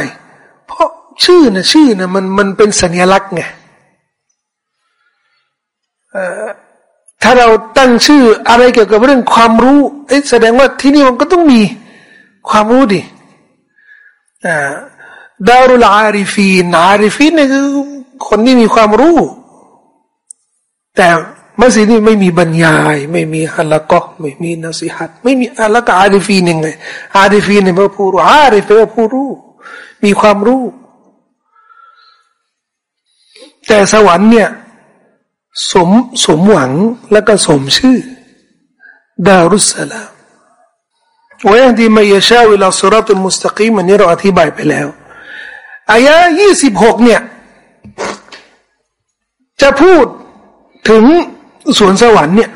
เพราะชื่อนะชื่อนะมันมันเป็นสัญลักษณ์ไงถ้าเราตั้งชื่ออะไรเกี่ยวกับเรื่องความรู้เอ๊ะแสดงว่าที่นี่มันก็ต้องมีความรู้ดิ ดารุลอาริฟีนอาริฟีนนี่คือคนที่มีความรู้ แต่มัสยิดนี่ไม่มีบรรยาย ไม่มีฮัลละก็ไม่มีนัสิฮัตไม่มีฮัลละก็อาริฟีนยังไงอาริฟีนเนี่ยเป็นผู้รู้อาริฟีนผู้รู้ มีความรู้ แต่สวรรค์เนี่ยสมสมหวังแล้วก็สมชื่อ ดารุสลามวยดีมายชาวิลาสุรตุลมุสตะกีมันนี้เราอธิบายไปแล้ว อายะยี่สิบหกเนี่ย จะพูดถึงสวนสวรรค์เนี่ย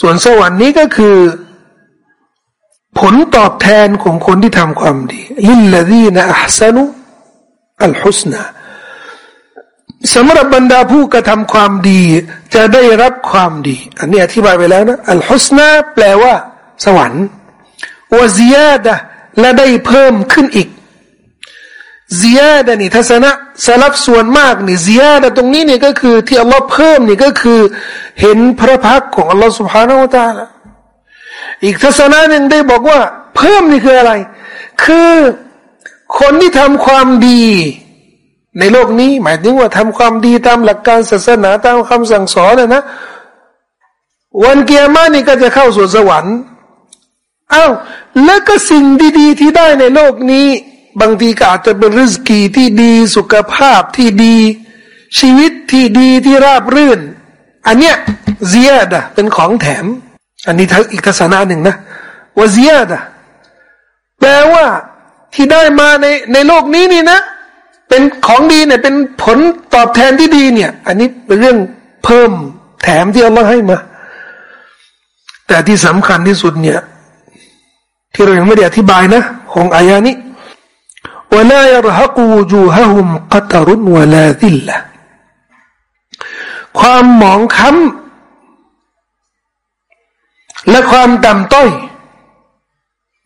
สวนสวรรค์นี้ก็คือ ผลตอบแทนของคนที่ทำความดีลิลลดีนะอัพซนุอัลฮุสนาสำหรับบรรดาผู้กระทำความดี จะได้รับความดี อันนี้อธิบายไปแล้วนะอัลฮุสนาแปลว่า สวรรค์วะซียาดะและได้เพิ่มขึ้นอีก เซียดนี่ทัศนะสลับส่วนมากนี่เซียดตรงนี้นี่ก็คือ ที่อัลลอฮ์เพิ่มนี่ก็คือ เห็นพระพักของอัลลอฮ์สุภาโนตาละอีกทัศนะหนึ่งได้บอกว่า เพิ่มนี่คืออะไร คือคนที่ทำความดี ในโลกนี้ หมายถึงว่าทำความดีตามหลักการศาสนาตามคำสั่งสอนนะนะวันเกียร์มานี่ก็จะเข้าสู่สวรรค์อ้าวแล้วก็สิ่งดี ๆ ที่ได้ในโลกนี้ บางทีก็อาจจะเป็นริสกีที่ดีสุขภาพที่ดี ชีวิตที่ดีที่ราบรื่น อันเนี้ยเซียดะเป็นของแถม อันนี้อีกทัศนะหนึ่งนะว่าเซียดะแปลว่าที่ได้มาในในโลกนี้นี่นะ เป็นของดีเนี่ยเป็นผลตอบแทนที่ดีเนี่ย อันนี้เป็นเรื่องเพิ่มแถมที่อัลลอฮ์ให้มา แต่ที่สำคัญที่สุดเนี่ย ที่เรายังไม่ได้อธิบายนะ ของอายานี้ ولا يرهق وجوههم قتر ولا ذلة ความหมองคล้ำและความต่ำต้อย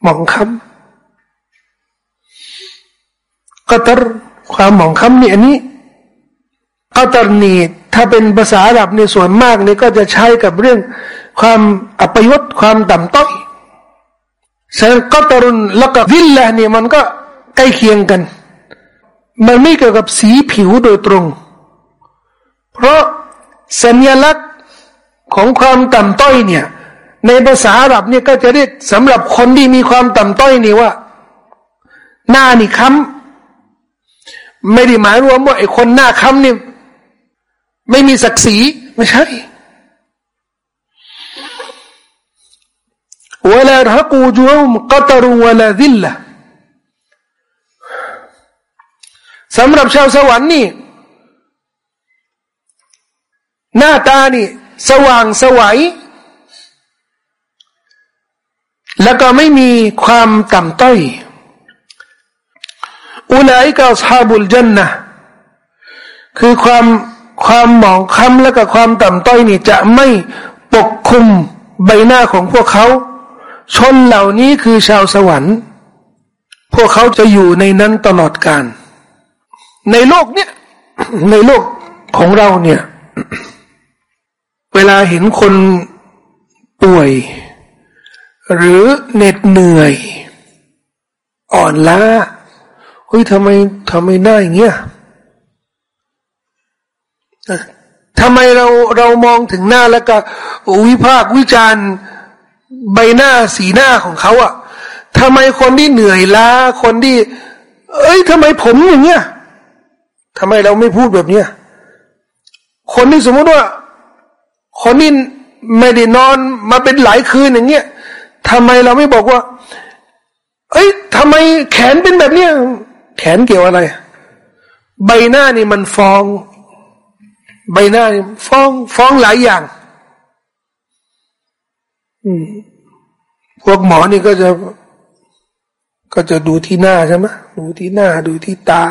หมองคำกัตรความหมองคำนี่อันนี้กัตรนี่ถ้าเป็นภาษาอาหรับในส่วนมากนี่ก็จะใช้กับเรื่อง ความอัปยศความต่ำต้อยฉะนั้นกัตรุนแล้วก็วิลละเนี่ยมันก็ ใกล้เคียงกัน มันไม่เกี่ยวกับสีผิวโดยตรง เพราะสัญลักษณ์ของความต่ำต้อยเนี่ย ในภาษาอาหรับเนี่ยก็จะเรียกสำหรับคนที่มีความต่ำต้อยนี่ว่า หน้านี่ค้ำไม่ได้หมายรวมว่าไอ้คนหน้าค้ำนี่ไม่มีศักดิ์ศรีไม่ใช่ ولا يرهق وجوههم قطر ولا ذلة สำหรับชาวสวรรค์นี่หน้าตานี่สว่างสวัยแล้วก็ไม่มีความต่ำต้อยอุลัยกับฮาบุลจันนะคือความความหมองคล้ำและก็ความต่ำต้อยนี่จะไม่ปกคลุมใบหน้าของพวกเขา ชนเหล่านี้คือชาวสวรรค์ พวกเขาจะอยู่ในนั้นตลอดกาล ในโลกเนี้ยในโลกของเราเนี่ย เวลาเห็นคนป่วย หรือเหน็ดเหนื่อย อ่อนล้าเฮ้ยทำไมทำไมหน้าอย่างเงี้ยทำไมเราเรามองถึงหน้าแล้วก็วิพากวิจารณ์ใบหน้าสีหน้าของเขาอะ่ะทำไมคนที่เหนื่อยล้าคนที่ เอ้ยทำไมผมอย่างเงี้ย ทำไมเราไม่พูดแบบเนี้ยคนที่สมมติว่า คนนี้ไม่ได้นอนมาเป็นหลายคืนอย่างเงี้ยทำไมเราไม่บอกว่า เอ้ยทำไมแขนเป็นแบบเนี้ยแขนเกี่ยวอะไร ใบหน้านี่มันฟอง ใบหน้านี่ฟองฟองหลายอย่างพวกหมอนี่ก็จะ ก็จะดูที่หน้าใช่ไหมดูที่หน้าดูที่ตา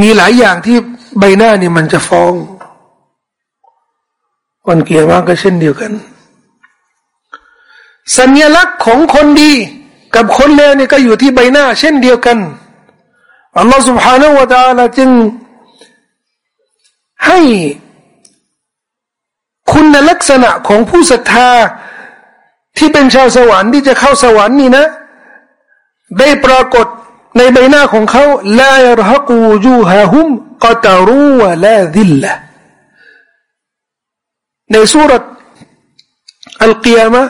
มีหลายอย่างที่ใบหน้านี่มันจะฟ้อง วันเกียร์มาก็เช่นเดียวกัน สัญลักษณ์ของคนดี กับคนเลวนี่ก็อยู่ที่ใบหน้า เช่นเดียวกันอัลลอฮฺ سبحانه และ تعالى จึงให้คุณลักษณะของผู้ศรัทธา ที่เป็นชาวสวรรค์ที่จะเข้าสวรรค์นี่นะ ได้ปรากฏในใบหน้าของเขาลายรฮกูจูฮะฮุมกตารูวะลาดิลละในสุรอัลกิยามะ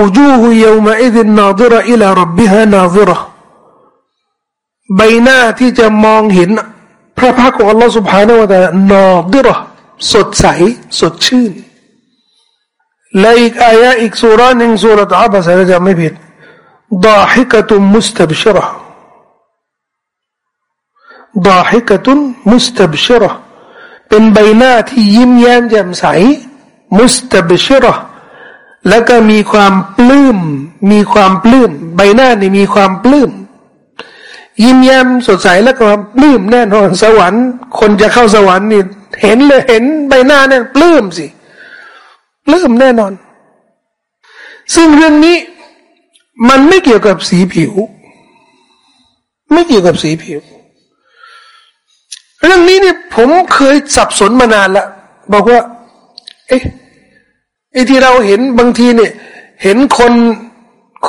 وجوه يومئذ ناظرة إلى ربها ناظرة ใบหน้าที่จะมองเห็นพระพักของ Allah سبحانه และ تعالى นอดิรสดใสสดชื่นและอีกอายะอีกสุราหนึ่งสุรอับบาสจะไม่ผิด ضاحكة مستبشرة ضاحكة مستبشرة เป็นใบหน้าที่ยิ้มแย้มแจ่มใส มุสตบชิรอแล้วก็มีความปลื้ม มีความปลื้มใบหน้านี่มีความปลื้มยิ้มแย้มสดใสแล้วก็ปลื้มแน่นอนสวรรค์ คนจะเข้าสวรรค์นี่เห็นเลยเห็นใบหน้าเนี่ยปลื้มสิปลื้มแน่นอน ซึ่งเรื่องนี้ มันไม่เกี่ยวกับสีผิว ไม่เกี่ยวกับสีผิว เรื่องนี้เนี่ยผมเคยสับสนมานานละบอกว่า เอ๊ะไอ้ที่เราเห็นบางทีเนี่ย เห็นคน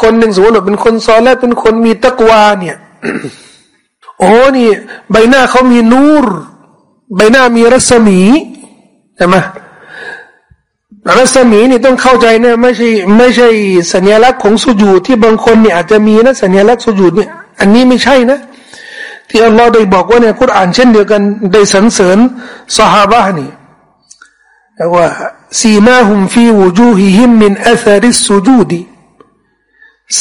คนหนึ่งสมมติว่าเป็นคนซอแล้วเป็นคนมีตะกวาเนี่ยโอ้นี่ ใบหน้าเขามีนูร ใบหน้ามีรัศมีใช่ไหม รัศมีนี่ต้องเข้าใจนะไม่ใช่ไม่ใช่สัญลักษณ์ของสุญูที่บางคนเนี่ยอาจจะมีนะสัญลักษณ์สุญูเนี่ยอันนี้ไม่ใช่นะ ที่อัลลอฮ์ได้บอกว่าเนี่ยคุรอ่านเช่นเดียวกันได้สรรเสริญสหายนี่ว่าซีมาฮุมฟีวูจูฮิฮิมมินอัธริสสุจูดี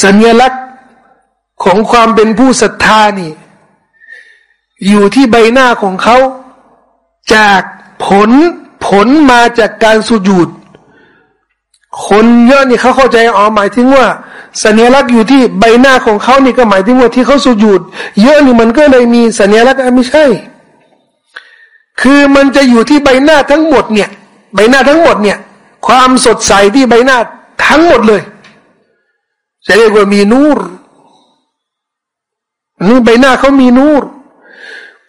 สัญลักษณ์ของความเป็นผู้ศรัทธานี่ อยู่ที่ใบหน้าของเขา จากผลผลมาจากการสุญูด คนเยอะนี่เขาเข้าใจอ๋อหมายถึงว่าสัญลักษณ์อยู่ที่ใบหน้าของเขานี่ก็หมายถึงว่าที่เขาสุญูดเยอะนี่มันก็เลยมีสัญลักษณ์ไม่ใช่ คือมันจะอยู่ที่ใบหน้าทั้งหมดเนี่ย ใบหน้าทั้งหมดเนี่ย ความสดใสที่ใบหน้าทั้งหมดเลยจะเรียกว่ามีนูรนี่ใบหน้าเขามีนูร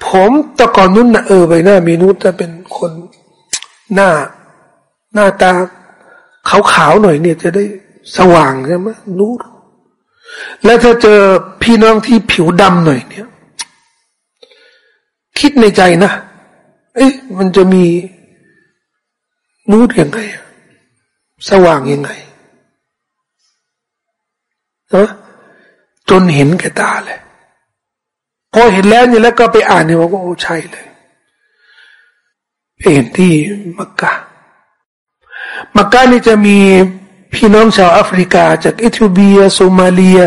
ผมแต่ก่อนนู้นนะเออใบหน้ามีนูรแต่เป็นคนหน้า หน้าตา ขาวๆหน่อยเนี่ยจะได้สว่างใช่ไหมนูรแล้วถ้าเจอพี่น้องที่ผิวดำหน่อยเนี่ย คิดในใจนะ เอ๊ะมันจะมีนูรยังไง สว่างยังไงนะจนเห็นแก่ตาเลยพอเห็นแล้วนี่แล้วก็ไปอ่านเนี่ยว่าโอ้ใช่เลยเห็นที่มักกะ มักกะนี่จะมีพี่น้องชาวแอฟริกา จากเอธิโอเปียโซมาเลีย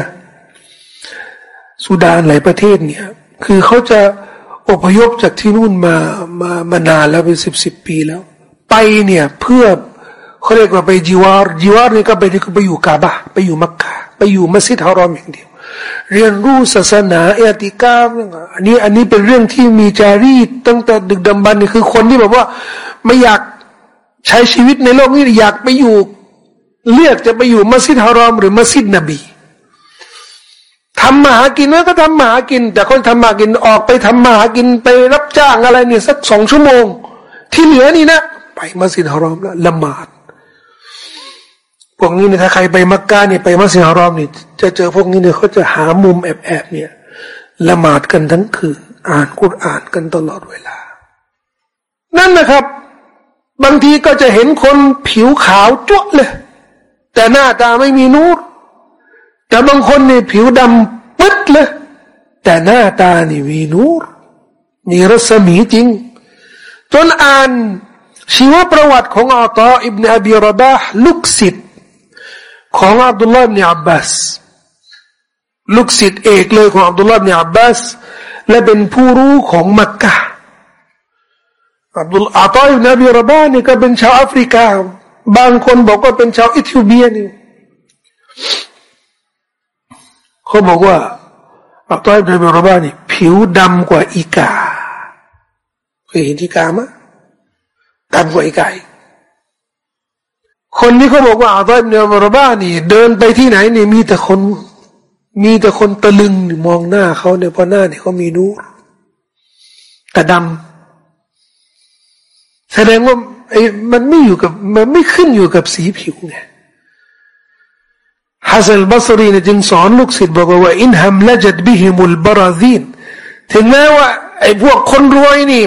สุดานหลายประเทศเนี่ย คือเขาจะอพยพจากที่นู่นมามามานานแล้วเป็นสิบสิบปีแล้ว ไปเนี่ยเพื่อเขาเรียกว่าไปจิวารจิวารนี่ก็ไปไปอยู่กาบะไปอยู่มักกะไปอยู่มัสยิดฮารอมอย่างเดียว เรียนรู้ศาสนาเอติกาอันนี้อันนี้เป็นเรื่องที่มีจารีตตั้งแต่ดึกดำบรรนี่คือคนที่แบบว่าไม่อยาก ใช้ชีวิตในโลกนี้อยากไปอยู่ เลือกจะไปอยู่มัสยิดฮารอม หรือมัสยิดนบีทำมาหากินแล้วก็ทำมาหากิน แต่คนทำมาหากินออกไปทำมาหากินไปรับจ้างอะไรเนี่ยสักสองชั่วโมง ที่เหลือนี่นะ ไปมัสยิดฮารอมแล้วละหมาดพวกนี้เนี่ยถ้าใครไปมักกะเนี่ยไปมัสยิดฮารอมนี่จะเจอพวกนี้เนี่ยเขาจะหามุมแอบๆเนี่ยละหมาดกันทั้งคืนอ่านกุรอ่านกันตลอดเวลา นั่นนะครับ บางทีก็จะเห็นคนผิวขาวจ้วเลย แต่หน้าตาไม่มีนูรแต่บางคนนี่ผิวดำปึ๊ดเลย แต่หน้าตานี่มีนูรมีรัศมีจริง จนอ่านชีวประวัติของอัตาอิบเนอบีรบาห์ลูกศิษย์ของอับดุลลาห์อิบเนอับบาสลูกศิษย์เอกเลยของอับดุลลาห์อิบเนอับบาสและเป็นผู้รู้ของมักกะ อับดุลอาตอยนบีรบานี่ก็เป็นชาวแอฟริกา บางคนบอกว่าเป็นชาวอิธิโอเปียนี่เขาบอกว่าอับตอยนบีรบานี่ผิวดำกว่าอีกาเคยเห็นอีกาไหมดำกว่าอีกาคนที่เขาบอกว่าอาตอยเนมรบ้านี่ เดินไปที่ไหนนี่มีแต่คน มีแต่คนตะลึงมองหน้าเขาเนี่ยเพราะหน้าเนี่ยเขามีนูแต่ดำ แสดงว่าไอ้มันไม่อยู่กับมันไม่ขึ้นอยู่กับสีผิวไงฮัสซันบัสรีเนี่ยจึงสอนลูกศิษย์บอกว่าإن هملجت بهم البراذينถึงแม้ว่าไอ้พวกคนรวยนี่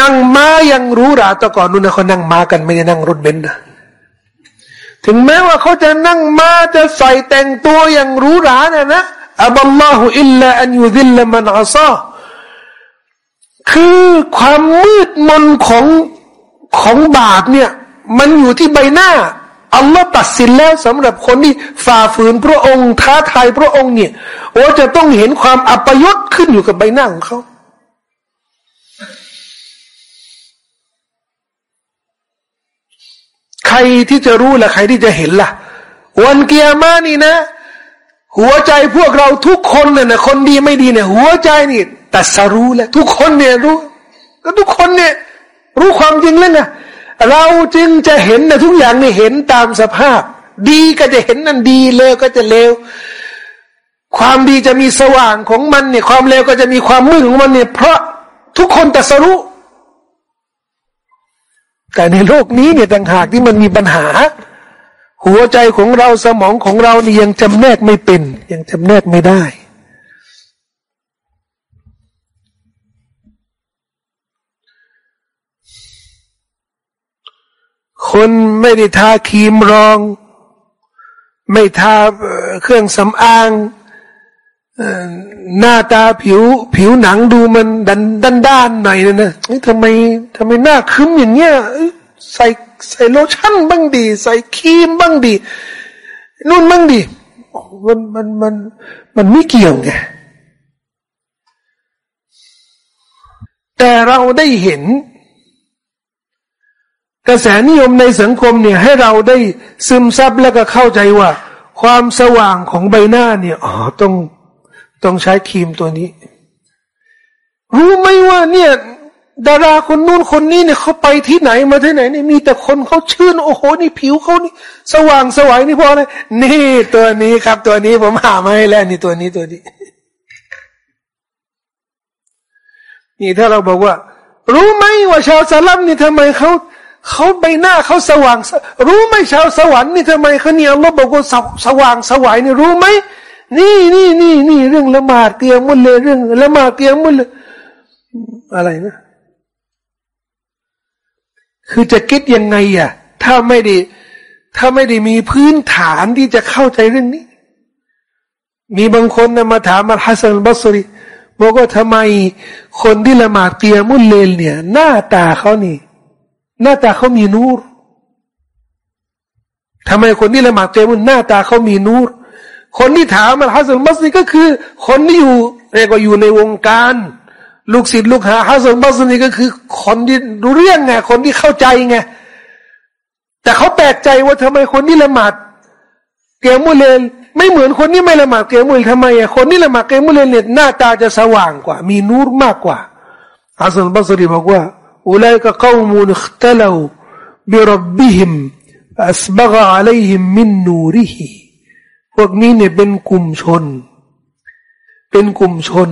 นั่งม้ายังหรูหราแต่ก่อนนู้นนะเขานั่งม้ากันไม่ได้นั่งรถเบนซ์นะถึงแม้ว่าเขาจะนั่งม้าจะใส่แต่งตัวอย่างหรูหราเนี่ยนะأبى الله إلا أن يذل من عصاه คือความมืดมนของของบาปเนี่ย มันอยู่ที่ใบหน้าอัลลอฮ์ตัดสินแล้วสำหรับคนที่ฝ่าฝืนพระองค์ ท้าทายพระองค์เนี่ยว่าจะต้องเห็นความอัปยศขึ้นอยู่กับใบหน้าของเขาใครที่จะรู้และใครที่จะเห็นล่ะ วันเกียร์มานี่นะ หัวใจพวกเราทุกคนเนี่ยนะคนดีไม่ดีเนี่ย หัวใจนี่ ตัดสรู้แล้วทุกคนเนี่ยรู้ก็ทุกคนเนี่ย รู้ความจริงแล้วไงเราจึงจะเห็นนะทุกอย่างเนี่ยเห็นตามสภาพ ดีก็จะเห็นนั่นดีเลวก็จะเลวความดีจะมีสว่างของมันเนี่ย ความเลวก็จะมีความมืดของมันเนี่ย เพราะทุกคนแต่สรู้แต่ในโลกนี้เนี่ยต่างหากที่มันมีปัญหา หัวใจของเราสมองของเรานี่ยังจำแนกไม่เป็น ยังจำแนกไม่ได้ คนไม่ได้ทาครีมรอง ไม่ทาเครื่องสำอางหน้าตาผิว ผิวหนังดูมันดันด้านด้านหน่อยนะนะทำไมทำไมหน้าคึ้มอย่างเงี้ยใส่ใส่โลชั่นบ้างดี ใส่ครีมบ้างดีนู่นบ้างดีมันมันมันมันไม่เกี่ยวไงแต่เราได้เห็น กระแสนิยมในสังคมเนี่ยให้เราได้ซึมซับแล้วก็เข้าใจว่า ความสว่างของใบหน้าเนี่ยอ๋อต้องต้องใช้ครีมตัวนี้ รู้ไหมว่าเนี่ยดาราคนนู้นคนนี้เนี่ยเขาไปที่ไหนมาที่ไหนเนี่ยมีแต่คนเขาชื่นโอ้โหนี่ผิวเขานี่ สว่างสวยนี่พอเลยนี่ตัวนี้ครับ ตัวนี้ผมหามาให้แล้วนี่ตัวนี้ตัวนี้ นี่ถ้าเราบอกว่า รู้ไหมว่าชาวสลัมนี่ทำไมเขา เขาใบหน้าเขาสว่าง รู้ไหมชาวสวรรค์นี่ทำไมเขาเนี่ยเราบอกว่าสว่างสวายนี่รู้ไหมนี่นี่นี่นี่เรื่องละหมาดเตียงมุลเลยเรื่องละหมาดเตียงมุลเลยอะไรนะ คือจะคิดยังไงอะ ถ้าไม่ได้ถ้าไม่ได้มีพื้นฐานที่จะเข้าใจเรื่องนี้ มีบางคนนะมาถามมาฮัสซันบัสรีบอกว่าทำไมคนที่ละหมาดقيام الليلเนี่ย หน้าตาเขานี่ หน้าตาเขามี نورทำไมคนที่ละหมาดقيام الليلหน้าตาเขามี نورคนที่ถามอัลฮัสซันบัสรีก็คือ คนที่อยู่เรียกว่าอยู่ในวงการ ลูกศิษย์ลูกหาฮัสซันบัสรีก็คือ คนที่รู้เรื่องไงคนที่เข้าใจไงแต่เขาแปลกใจว่าทำไมคนที่ละหมาดقيام الليلไม่เหมือนคนที่ไม่ละหมาดقيام الليلทำไมอะคนที่ละหมาดقيام الليلเนี่ยหน้าตาจะสว่างกว่า มี نورมากกว่าฮัสซันบัสรีบอกว่า أولئك قوم خلوا بربهم فأسبغ عليهم من نورهพวกนี้เนี่ยเป็นกลุ่มชน เป็นกลุ่มชน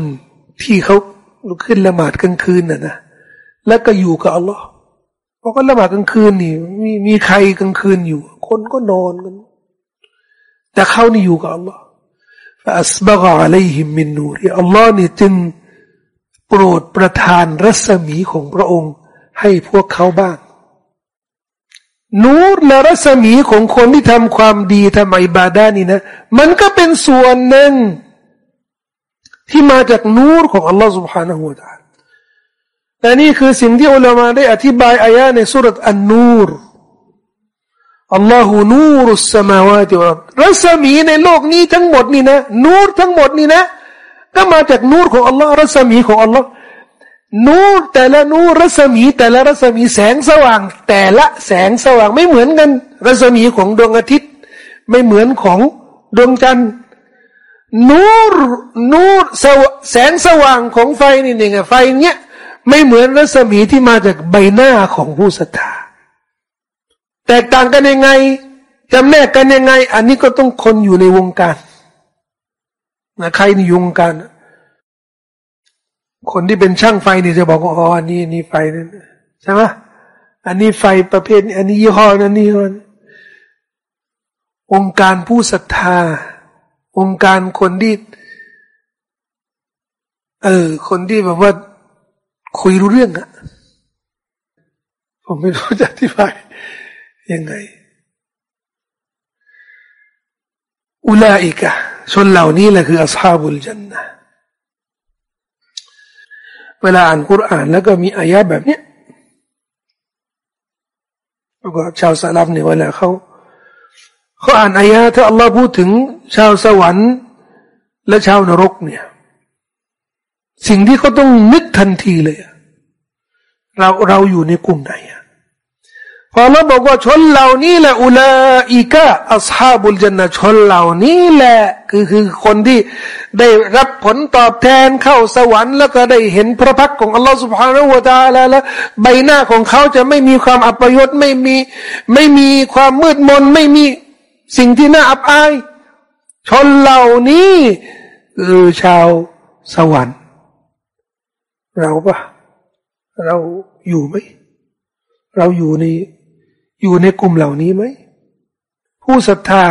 ที่เขาลุกขึ้นละหมาดกลางคืนน่ะนะแล้วก็อยู่กับอัลลอฮ์เพราะก็ละหมาดกลางคืนนี่มีมีใครกลางคืนอยู่ คนก็นอนกัน แต่เขานี่อยู่กับอัลลอฮ์ฟาสบะกอะลัยฮิมมินนูรีอัลลอฮ์นี่จึง โปรดประทานรัศมีของพระองค์ ให้พวกเขาบ้างนูรและรัศมีของคนที่ทำความดีทำอิบาดานี่นะ มันก็เป็นส่วนหนึ่ง ที่มาจากนูรของอัลลอฮฺ سبحانه และ تعالى แต่นี่คือสิ่งที่อุลามาได้อธิบายอายะในสุรษอันนูรอัลลอฮฺนูรุสสมาวาติวะรัศมีในโลกนี้ทั้งหมดนี่นะ นูรทั้งหมดนี่นะ ก็มาจากนูรของอัลลอฮ์รัศมีของอัลลอฮ์นูแต่ละนูรัศมี แต่ละรัศมีแสงสว่าง แต่ละแสงสว่างไม่เหมือนกัน รัศมีของดวงอาทิตย์ ไม่เหมือนของดวงจันทร์นูรนูรแสงสว่างของไฟนี่นี่ไงไฟเนี้ยไม่เหมือนรัศมีที่มาจากใบหน้าของผู้ศรัทธาแตกต่างกันยังไงจำแนกกันยังไง อันนี้ก็ต้องคนอยู่ในวงการ นะใครในวงการคนที่เป็นช่างไฟนี่จะบอกว่าอ๋ออันนี้นี่ไฟนั่นใช่ไหมอันนี้ไฟประเภท อันนี้ยี่ห้อนั้นนี่มันองค์การผู้ศรัทธา องค์การคนที่เออ คนที่แบบว่าคุยรู้เรื่องอะผมไม่รู้จะอธิบายยังไงอุลาอิกะ ชนเหล่านี้แหละคืออัศฮาบุลจันนะเวลาอ่านคุรานแล้วก็มีอายะแบบเนี้ยแล้วก็ชาวสลับเนี่ยเวลาเขาเขาอ่านอายะที่อัลลอฮ์พูดถึงชาวสวรรค์และชาวนรกเนี่ย สิ่งที่เขาต้องนึกทันทีเลยเราเราอยู่ในกลุ่มไหนอะ พอเราบอกว่าชนเหล่านี้แหละอุลาอิกะอัศฮาบุลจันนะชนเหล่านี้แหละคือคือคนที่ได้รับผลตอบแทนเข้าสวรรค์แล้วก็ได้เห็นพระพักของอัลลอฮฺสุบฮานาอูตาแล้วแล้วใบหน้าของเขาจะไม่มีความอัปยศไม่มี ไม่มีความมืดมนไม่มีสิ่งที่น่าอับอาย ชนเหล่านี้คือชาวสวรรค์ เราปะเราอยู่ไหมเราอยู่ใน อยู่ในกลุ่มเหล่านี้ไหม ผู้ศรัทธา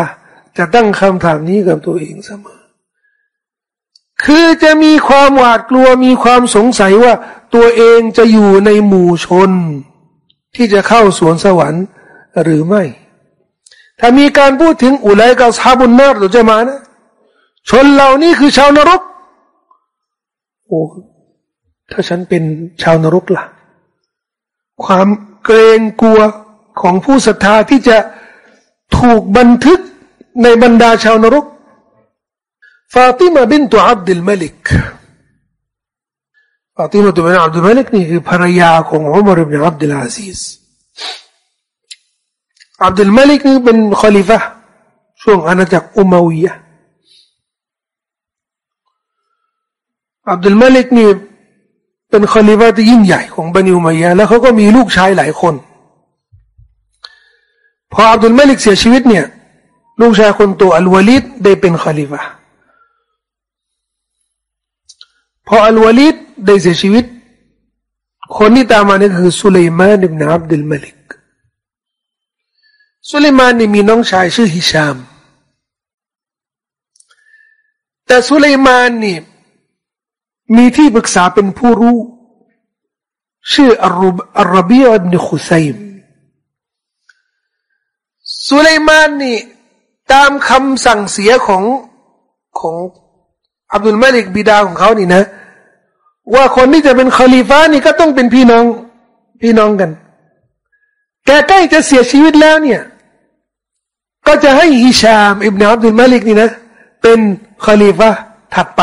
จะตั้งคำถามนี้กับตัวเองเสมอ คือจะมีความหวาดกลัวมีความสงสัยว่าตัวเองจะอยู่ในหมู่ชน ที่จะเข้าสวนสวรรค์หรือไม่ ถ้ามีการพูดถึงอุไลกับซาบุนเนอร์หรือจะมานะ ชนเหล่านี้คือชาวนรก โอ้ถ้าฉันเป็นชาวนรกล่ะ ความเกรงกลัว ของผู้ศรัทธาที่จะถูกบันทึกในบรรดาชาวนรกฟาติมาบินตุอับดุลมาลิกฟาติมาตุบินอับดุลมาลิกนี่คือภรรยาของอุมารบินอับดุลอาซีสอับดุลมาลิกนี่เป็นขลิฟะช่วงอาณาจักรอุมาวียะอับดุลมาลิกนี่เป็นขลิฟะที่ยิ่งใหญ่ของบันิอุมัยยะแล้วเขาก็มีลูกชายหลายคน พออับดุลมาลิกเสียชีวิตเนี่ย ลูกชายคนโตอัลวาลิดได้เป็นขลิฟะพออัลวาลิดได้เสียชีวิต คนที่ตามมานี่คือสุลัยมานอิบนาอับดุลมาลิกสุลัยมานนี่มีน้องชายชื่อฮิชาม แต่สุลัยมานนี่มีที่ปรึกษาเป็นผู้รู้ ชื่ออัลรบีอับนขุซัยม สุลัยมานนี่ ตามคำสั่งเสียของของอับดุลมาลิกบิดาของเขานี่นะ ว่าคนที่จะเป็นคอลีฟ้านี่ก็ต้องเป็นพี่น้อง พี่น้องกัน แกใกล้จะเสียชีวิตแล้วเนี่ย ก็จะให้ฮิชาม อิบนาอับดุลมาลิกนี่นะ เป็นคอลีฟ้าถัดไป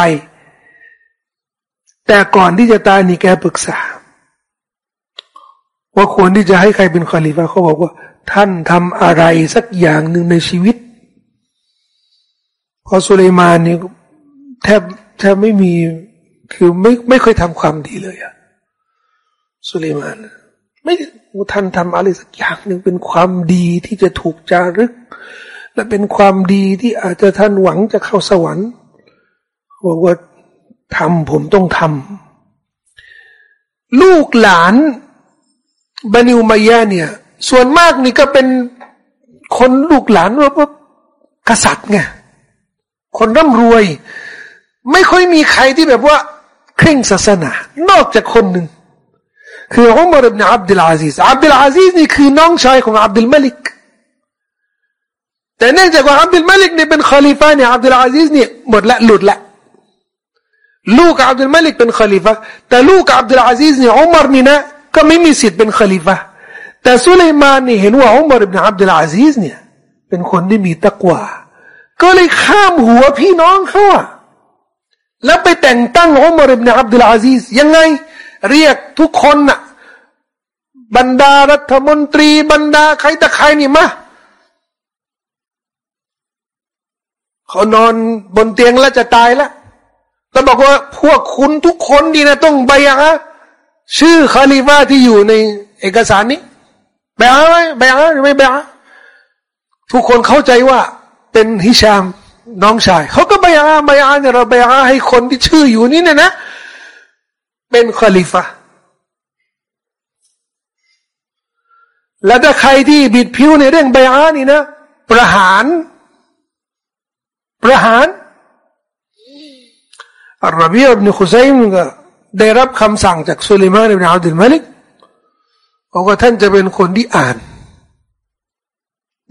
แต่ก่อนที่จะตายนี่แกปรึกษา ว่าควรที่จะให้ใครเป็นคอลีฟ้าเขาบอกว่า ท่านทำอะไรสักอย่างหนึ่งในชีวิต พอสุเลมานนี่แทบแทบไม่มีคือไม่ไม่เคยทำความดีเลยอะสุเลมานไม่ท่านทำอะไรสักอย่างหนึ่งเป็นความดีที่จะถูกจารึก และเป็นความดีที่อาจจะท่านหวังจะเข้าสวรรค์บอกว่าทำผมต้องทำลูกหลานบันิวมายาเนี่ย ส่วนมากนี่ก็เป็นคนลูกหลานว่ากษัตริย์ไงคนร่ำรวย ไม่ค่อยมีใครที่แบบว่าเคร่งศาสนา นอกจากคนหนึ่งคืออุมารอิบนอับดุลอาซิสอับดุลอาซิสนี่คือน้องชายของอับดุลมาลิกแต่เนื่องจากว่าอับดุลมาลิกนี่เป็นคอลิฟะเนี่ยอับดุลอาซิสนี่หมดละหลุดละลูกอับดุลมาลิกเป็นคอลิฟะแต่ลูกอับดุลอาซิสเนี่ยอุมารนี่นะก็ไม่มีสิทธิ์เป็นคอลิฟะ แต่สุลัยมานนี่เห็นว่าอุมารอิบนอับดุลอาซิสเนี่ย เป็นคนที่มีتقوىก็เลยข้ามหัวพี่น้องเขาอะแล้วไปแต่งตั้งอุมารอิบนาอับดุลอาซีสยังไง เรียกทุกคนน่ะบรรดารัฐมนตรีบรรดาใครตะใครนี่มาเขานอนบนเตียงแล้วจะตายแล้วก็บอกว่าพวกคุณทุกคนดีนะต้องใบอะชื่อคาลิฟาที่อยู่ในเอกสารนี้ บะไหมแบะหรือไม่แบะทุกคนเข้าใจว่าเป็นฮิชามน้องชายเขาก็บายาบายาเนี่ยเราบายาให้คนที่ชื่ออยู่นี่เนี่ยนะ เป็นคอลิฟะแล้วถ้าใครที่บิดผิวในเรื่องบายานี่นะ ประหาร ประหารอัลรบีอับนุขุซัยมก็ได้รับคำสั่งจากสุลัยมานอิบนาอับดุลมาลิก บอกว่าท่านจะเป็นคนที่อ่าน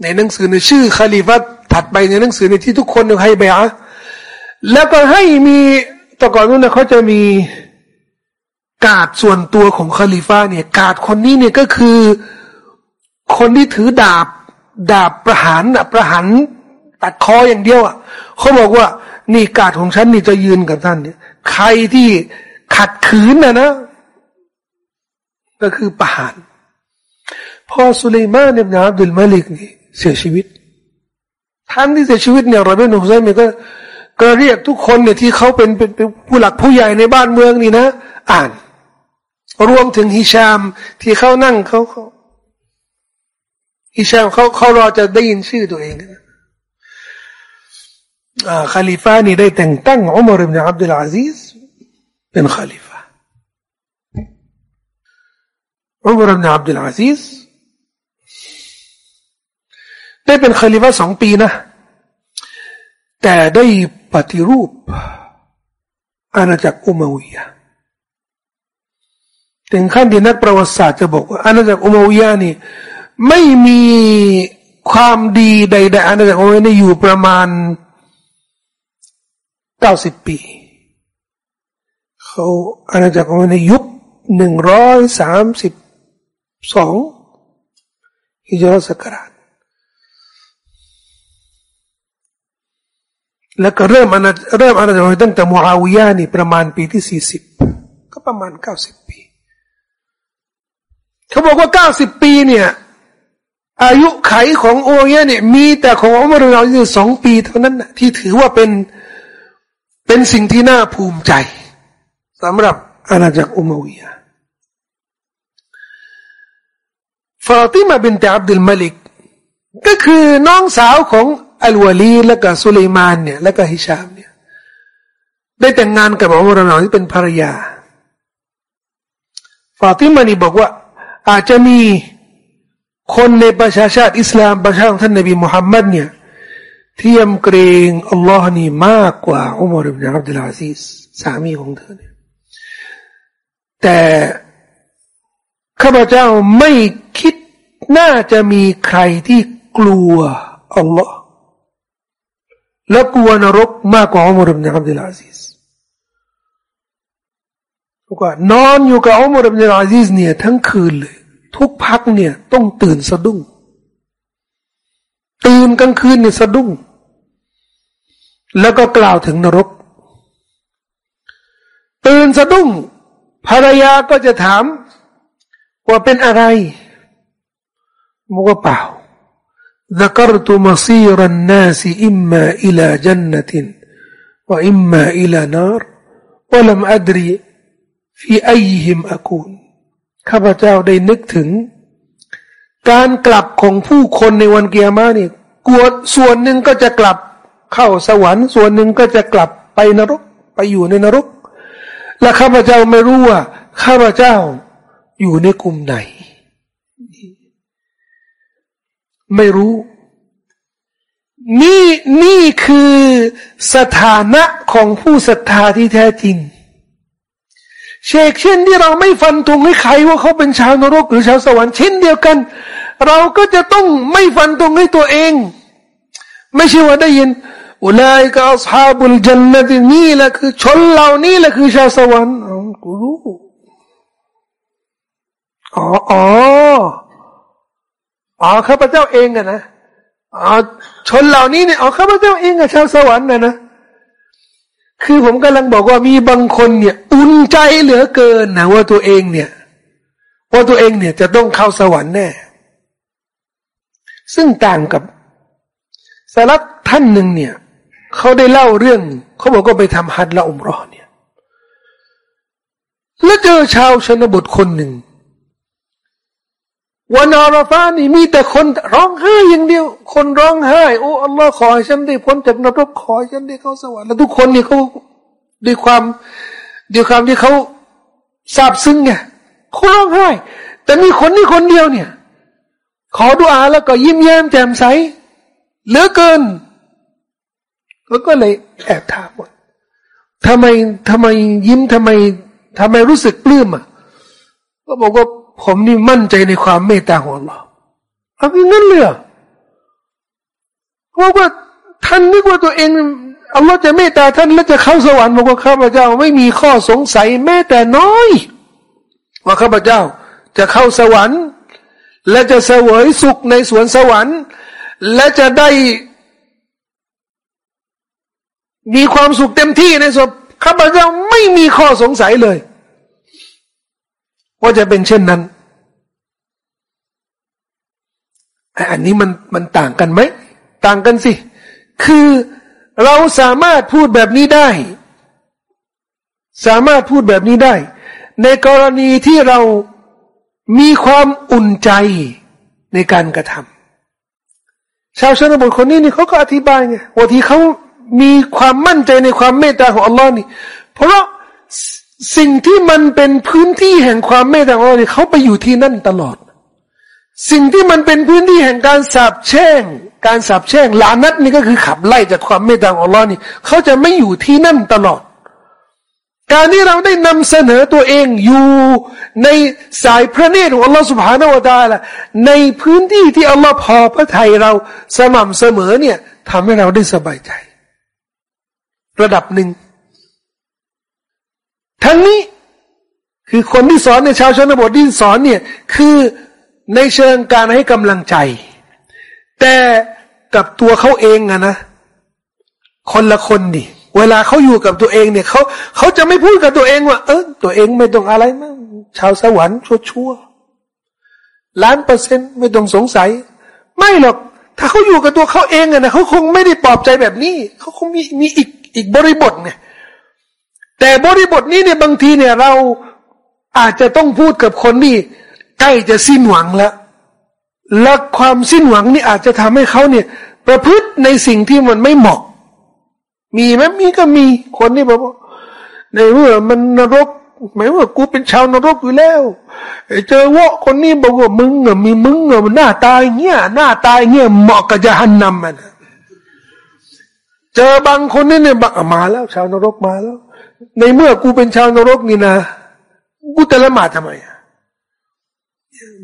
ในหนังสือในชื่อคาลิฟัตถัดไปในหนังสือในที่ทุกคนให้ไปอะแล้วก็ให้มีต่ก่อนนู้นนะเขาจะมีกาดส่วนตัวของคาลิฟ้าเนี่ย กาดคนนี้เนี่ยก็คือ คนที่ถือดาบ ดาบประหารประหารตัดคออย่างเดียวอะเขาบอกว่า นี่กาดของฉันนี่จะยืนกับท่านเนี่ย ใครที่ขัดขืนนะนะ ก็คือประหาร พ่อสุลัยมานอิบนาอับดุลมาลิกนี่เสียชีวิตท่านที่เสียชีวิตเนี่ยเราเป็นหนุ่มไซมีก็ก็เรียกทุกคนเนี่ยที่เขาเป็นเป็นผู้หลักผู้ใหญ่ในบ้านเมืองนี่นะ อ่าน รวมถึงฮิชาม ที่เขานั่งเขาเขาฮิชามเขาเขารอจะได้ยินชื่อตัวเองขลิฟานี่ได้แต่งตั้งอุมารอิบนาอับดุลอาซิสเป็นขลิฟาอุมารอิบนาอับดุลอาซิส ได้เป็นขลิฟาสองปีนะ แต่ได้ปฏิรูป อาณาจักรอุมาวียถึงขั้นที่นักประวัติศาสตร์จะบอกว่าอาณาจักรอุมาวียนี่ ไม่มีความดีใดๆอาณาจักรอุมาวียนี่อยู่ประมาณเก้าสิบปีเขาอาณาจักรอุมาวียยุคหนึ่งร้อยสามสิบสองฮิจรัสกราช แล้วก็เริ่มอาณาเริ่มอาณาจักรตั้งแต่มูอาวิยานี่ประมาณปีที่สี่สิบก็ประมาณเก้าสิบปี เขาบอกว่าเก้าสิบปีเนี่ยอายุไขของโอเยเนี่ยมีแต่ของอุมารเราอยู่สองปีเท่านั้นนะที่ถือว่าเป็นเป็นสิ่งที่น่าภูมิใจสำหรับอาณาจักรอุมาวิยฟาติมาบินตอับดุลมาลิก ก็คือน้องสาวของ อัลวาลีและก็สุลัยมานเนี่ย และก็ฮิชามเนี่ย ได้แต่งงานกับอุมรเราที่เป็นภรรยาฟาติมานี่บอกว่า อาจจะมีคนในประชาชาติอิสลามประชาของท่านนบีมุฮัมมัดเนี่ยที่ยำเกรงอัลลอฮ์นี่มากกว่าอุมรอิบนาอับดุลอาซิสสามีของเธอเนี่ยแต่ข้าพเจ้าไม่คิดน่าจะมีใครที่กลัวอัลลอฮ์ และกลัวนรกมากกว่าอุมรอิบนอับดุลอาซิสก็นอนอยู่กับอุมารอิบนาอาซิสเนี่ยทั้งคืนเลย ทุกพักเนี่ยต้องตื่นสะดุ้ง ตื่นกลางคืนเนี่ยสะดุ้ง แล้วก็กล่าวถึงนรก ตื่นสะดุ้ง ภรรยาก็จะถามว่าเป็นอะไรบอกว่าเปล่า ذكرت مصير الناس إما إلى جنة وإما إلى نار ولم أدري في أيهم أكون ข้าพเจ้าได้นึกถึง การกลับของผู้คนในวันเกียร์มาเนี่ยกลัวส่วนหนึ่งก็จะกลับเข้าสวรรค์ ส่วนหนึ่งก็จะกลับไปนรก ไปอยู่ในนรก และข้าพเจ้าไม่รู้ว่าข้าพเจ้าอยู่ในกลุ่มไหน ไม่รู้ นี่นี่คือสถานะของผู้ศรัทธาที่แท้จริง เชกเช่นที่เราไม่ฟันธงให้ใครว่าเขาเป็นชาวนรกหรือชาวสวรรค์เช่นเดียวกัน เราก็จะต้องไม่ฟันธงให้ตัวเอง ไม่ใช่ว่าได้ยินอุลัยกับอัลฮาบุลจันนตินี่แหละคือชนเหล่านี้แหละคือชาวสวรรค์กูรู้อ๋อ อ๋อข้าพเจ้าเองอะนะอ๋อชนเหล่านี้เนี่ยอ๋อข้าพเจ้าเองอะชาวสวรรค์นะนะคือผมกำลังบอกว่ามีบางคนเนี่ย อุ่นใจเหลือเกินนะว่าตัวเองเนี่ย ว่าตัวเองเนี่ยจะต้องเข้าสวรรค์แน่ ซึ่งต่างกับสารักท่านหนึ่งเนี่ยเขาได้เล่าเรื่องเขาบอกก็ไปทำฮัจละอุมรอเนี่ย แล้วเจอชาวชนบทคนหนึ่ง วันอาราฟานี่มีแต่คนร้องไห้อย่างเดียว คนร้องไห้ โอ้อัลลอฮ์ขอให้ฉันได้พ้นจากนรกขอให้ฉันได้เข้าสวรรค์แล้วทุกคนนี่เขาด้วยความด้วยความที่เขาซาบซึ้งไงเขาร้องไห้ แต่มีคนนี่คนเดียวเนี่ย ขอดุอาแล้วก็ยิ้มแย้มแจ่มใสเหลือเกินแล้วก็เลยแอบถามว่าทำไมทำไมยิ้มทำไมทำไมรู้สึกปลื้มอะก็บอกว่า ผมนี่มั่นใจในความเมตตาของ Allah เอาอย่างนั้นเลยเพราะว่าท่านนึกว่าตัวเองอัลลอฮ์จะเมตตาท่านแล้วจะเข้าสวรรค์บอกว่าข้าพเจ้า ไม่มีข้อสงสัยแม้แต่น้อย ว่าข้าพเจ้า จะเข้าสวรรค์ และจะเสวยสุขในสวนสวรรค์ และจะได้ มีความสุขเต็มที่ในสวนข้าพเจ้าไม่มีข้อสงสัยเลย ว่าจะเป็นเช่นนั้น อันนี้มันมันต่างกันไหม ต่างกันสิ คือเราสามารถพูดแบบนี้ได้ สามารถพูดแบบนี้ได้ ในกรณีที่เรามีความอุ่นใจในการกระทำชาวชนบทคนนี้นี่เขาก็อธิบายไงว่าที่เขามีความมั่นใจในความเมตตาของอัลลอฮ์นี่ เพราะสิ่งที่มันเป็นพื้นที่แห่งความเมตตาของอัลลอฮ์นี่เขาไปอยู่ที่นั่นตลอด สิ่งที่มันเป็นพื้นที่แห่งการสาบแช่ง การสาบแช่งลานัดนี่ก็คือขับไล่จากความเมตตาของอัลลอฮ์นี่เขาจะไม่อยู่ที่นั่นตลอด การที่เราได้นำเสนอตัวเองอยู่ในสายพระเนตรของอัลลอฮ์สุบฮานาวะตาละในพื้นที่ที่อัลลอฮ์พอพระทัยเราสม่ำเสมอเนี่ยทำให้เราได้สบายใจ ระดับหนึ่งทั้งนี้คือคนที่สอนในชาวชนบทที่สอนเนี่ย คือ ในเชิงการให้กำลังใจ แต่กับตัวเขาเองอะนะ คนละคนดิเวลาเขาอยู่กับตัวเองเนี่ยเขาเขาจะไม่พูดกับตัวเองว่า เออตัวเองไม่ต้องอะไรมั้งชาวสวรรค์ชั่วๆล้านเปอร์เซ็นต์ไม่ต้องสงสัย ไม่หรอก ถ้าเขาอยู่กับตัวเขาเองอะนะเขาคงไม่ได้ปลอบใจแบบนี้เขาคงมีมีอีกอีกบริบทเนี่ย แต่บริบทนี้เนี่ยบางทีเนี่ยเราอาจจะต้องพูดกับคนที่ ใกล้จะสิ้นหวังแล้วและความสิ้นหวังนี่อาจจะทำให้เขาเนี่ย ประพฤติในสิ่งที่มันไม่เหมาะ มีไหมมีก็มีคนที่บอกว่าในเมื่อมันนรกหมายว่ากูเป็นชาวนรกอยู่แล้วเจอวะคนนี้บอกว่ามึงอะมีมึงอะหน้าตายเงี้ยหน้าตายเงี้ยเหมาะกับจะหันนำมันเจอบางคนนี่เนี่ยมาแล้ว ชาวนรกมาแล้ว ในเมื่อกูเป็นชาวนรกนี่นะกูจะละหมาดทำไม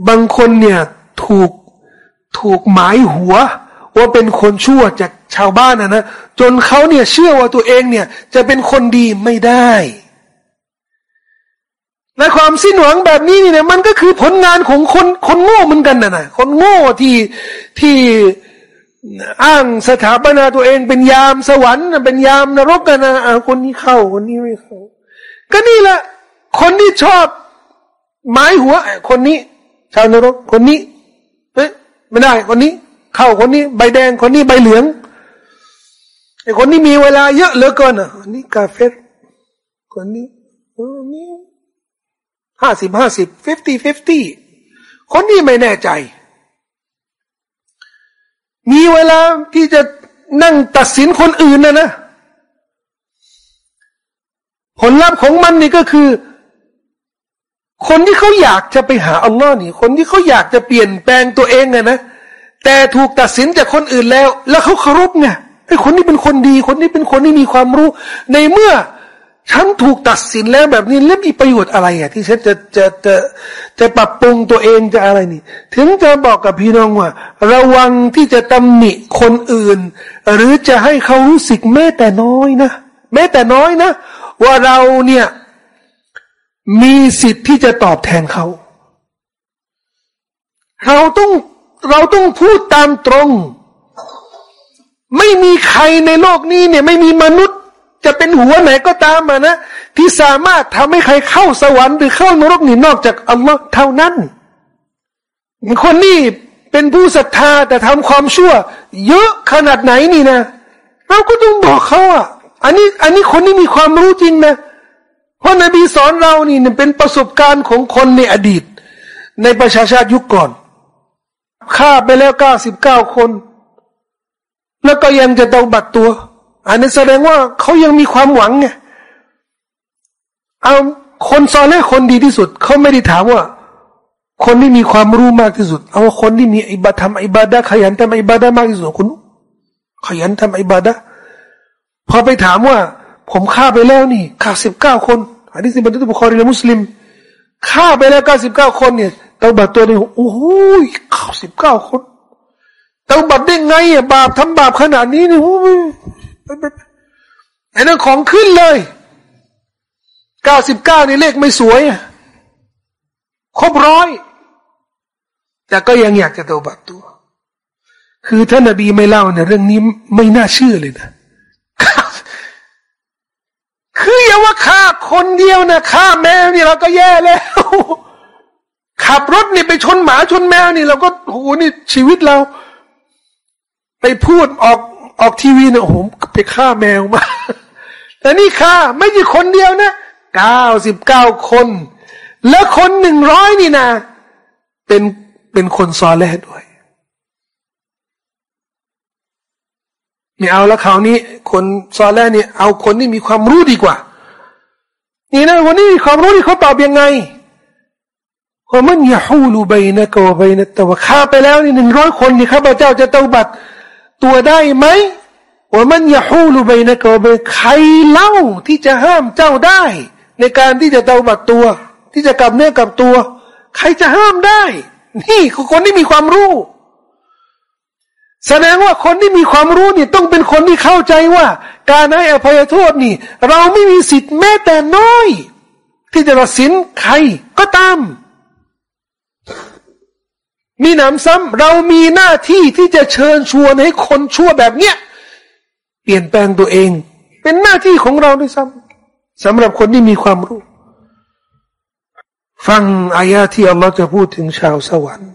บางคนเนี่ยถูกถูกหมายหัว ว่าเป็นคนชั่วจากชาวบ้านนะนะจนเขาเนี่ยเชื่อว่าตัวเองเนี่ย จะเป็นคนดีไม่ได้และความสิ้นหวังแบบนี้เนี่ยมันก็คือผลงานของคนคนโง่เหมือนกันนะนะคนโง่ที่ที่อ้างสถาปนาตัวเองเป็นยามสวรรค์เป็นยามนรกกันนะคนนี้เข้าคนนี้ไม่เข้าก็นี่แหละคนที่ชอบหมายหัวคนนี้ ชาวนรกคนนี้เอ๊ะไม่ได้คนนี้ เข้าคนนี้ ใบแดงคนนี้ใบเหลืองไอ้คนนี้มีเวลาเยอะเหลือเกินอะคนนี้ كافرคนนี้คนนี้ห้าสิบห้าสิบ fifty-fifty คนนี้ไม่แน่ใจ มีเวลาที่จะนั่งตัดสินคนอื่นนะนะ ผลลัพธ์ของมันนี่ก็คือ คนที่เขาอยากจะไปหาอัลลอฮ์นี่ คนที่เขาอยากจะเปลี่ยนแปลงตัวเองไงนะแต่ถูกตัดสินจากคนอื่นแล้ว แล้วเขาเคารพไงไอ้คนนี้เป็นคนดี คนนี้เป็นคนที่มีความรู้ ในเมื่อฉันถูกตัดสินแล้วแบบนี้แล้วมีประโยชน์อะไรอะที่ฉันจะจะจะจะปรับปรุงตัวเองจะอะไรนี่ ถึงจะบอกกับพี่น้องว่า ระวังที่จะตำหนิคนอื่น หรือจะให้เขารู้สึกแม้แต่น้อยนะแม้แต่น้อยนะ ว่าเราเนี่ย มีสิทธิ์ที่จะตอบแทนเขา เราต้องเราต้องพูดตามตรง ไม่มีใครในโลกนี้เนี่ย ไม่มีมนุษย์ จะเป็นหัวไหนก็ตามมานะ ที่สามารถทำให้ใครเข้าสวรรค์หรือเข้านรกนี่นอกจากอัลลอฮ์เท่านั้น คนนี้เป็นผู้ศรัทธาแต่ทำความชั่ว เยอะขนาดไหนนี่นะ เราก็ต้องบอกเขาอะ อันนี้ อันนี้คนนี้มีความรู้จริงนะเพราะนบีสอนเรานี่เป็นประสบการณ์ของคนในอดีต ในประชาชาติยุคก่อนฆ่าไปแล้วเก้าสิบเก้าคน แล้วก็ยังจะต้องบัตรตัว อันนี้แสดงว่าเขายังมีความหวังไงเอาคนซอเล่คนดีที่สุด เขาไม่ได้ถามว่า คนที่มีความรู้มากที่สุด เอาคนที่มีอิบาทำอิบาดะขยันทำอิบาดะมากที่สุดคุณ ขยันทำอิบาดะพอไปถามว่า ผมฆ่าไปแล้วนี่ฆ่าสิบเก้าคนอันนี้สิบันทึกบุคคลในมุสลิมฆ่าไปแล้วเก้าสิบเก้าคนเนี่ยเตาบัตตัวนี้โอ้โหฆ่าสิบเก้าคนเตาบัตได้ไงอะบาปทำบาปขนาดนี้นี่โอ้ไอ้นั่นของขึ้นเลยเก้าสิบเก้านี่เลขไม่สวยครบร้อยแต่ก็ยังอยากจะตัวบัตตัว คือท่านนบีไม่เล่าเนี่ยเรื่องนี้ไม่น่าเชื่อเลยนะ คืออย่าว่าฆ่าคนเดียวนะฆ่าแมวนี่เราก็แย่แล้ว ขับรถนี่ไปชนหมาชนแมวนี่เราก็โหนี่ชีวิตเรา ไปพูดออกออกทีวีเนี่ยโอ้โหไปฆ่าแมวมา แต่นี่ฆ่าไม่ใช่คนเดียวนะเก้าสิบเก้าคน แล้วคนหนึ่งร้อยนี่นะเป็นเป็นคนซอแลด้วย ไม่เอาแล้วคราวนี้ คนซอแลเนี่ยเอาคนที่มีความรู้ดีกว่า นี่นะคนนี้มีความรู้ที่เขาตอบยังไงว่ามันยาฮูลูใบนะกวใบนะแต่ว่าข้าไปแล้วนี่หนึ่งร้อยคนนี่ข้าพเจ้าจะเตาบัตตัวได้ไหมว่ามันยาฮูลูใบนะกวใบใครเล่าที่จะห้ามเจ้าได้ ในการที่จะเตาบัตตัว ที่จะกลับเนื้อกลับตัว ใครจะห้ามได้ นี่คือคนที่มีความรู้ แสดงว่าคนที่มีความรู้นี่ต้องเป็นคนที่เข้าใจว่า การให้อภัยโทษนี่ เราไม่มีสิทธิ์แม้แต่น้อย ที่จะตัดสินใครก็ตาม มีหนำซ้ำเรามีหน้าที่ที่จะเชิญชวนให้คนชั่วแบบเนี้ยเปลี่ยนแปลงตัวเอง เป็นหน้าที่ของเราด้วยซ้ำสำหรับคนที่มีความรู้ ฟังอายะที่อัลลอฮ์จะพูดถึงชาวสวรรค์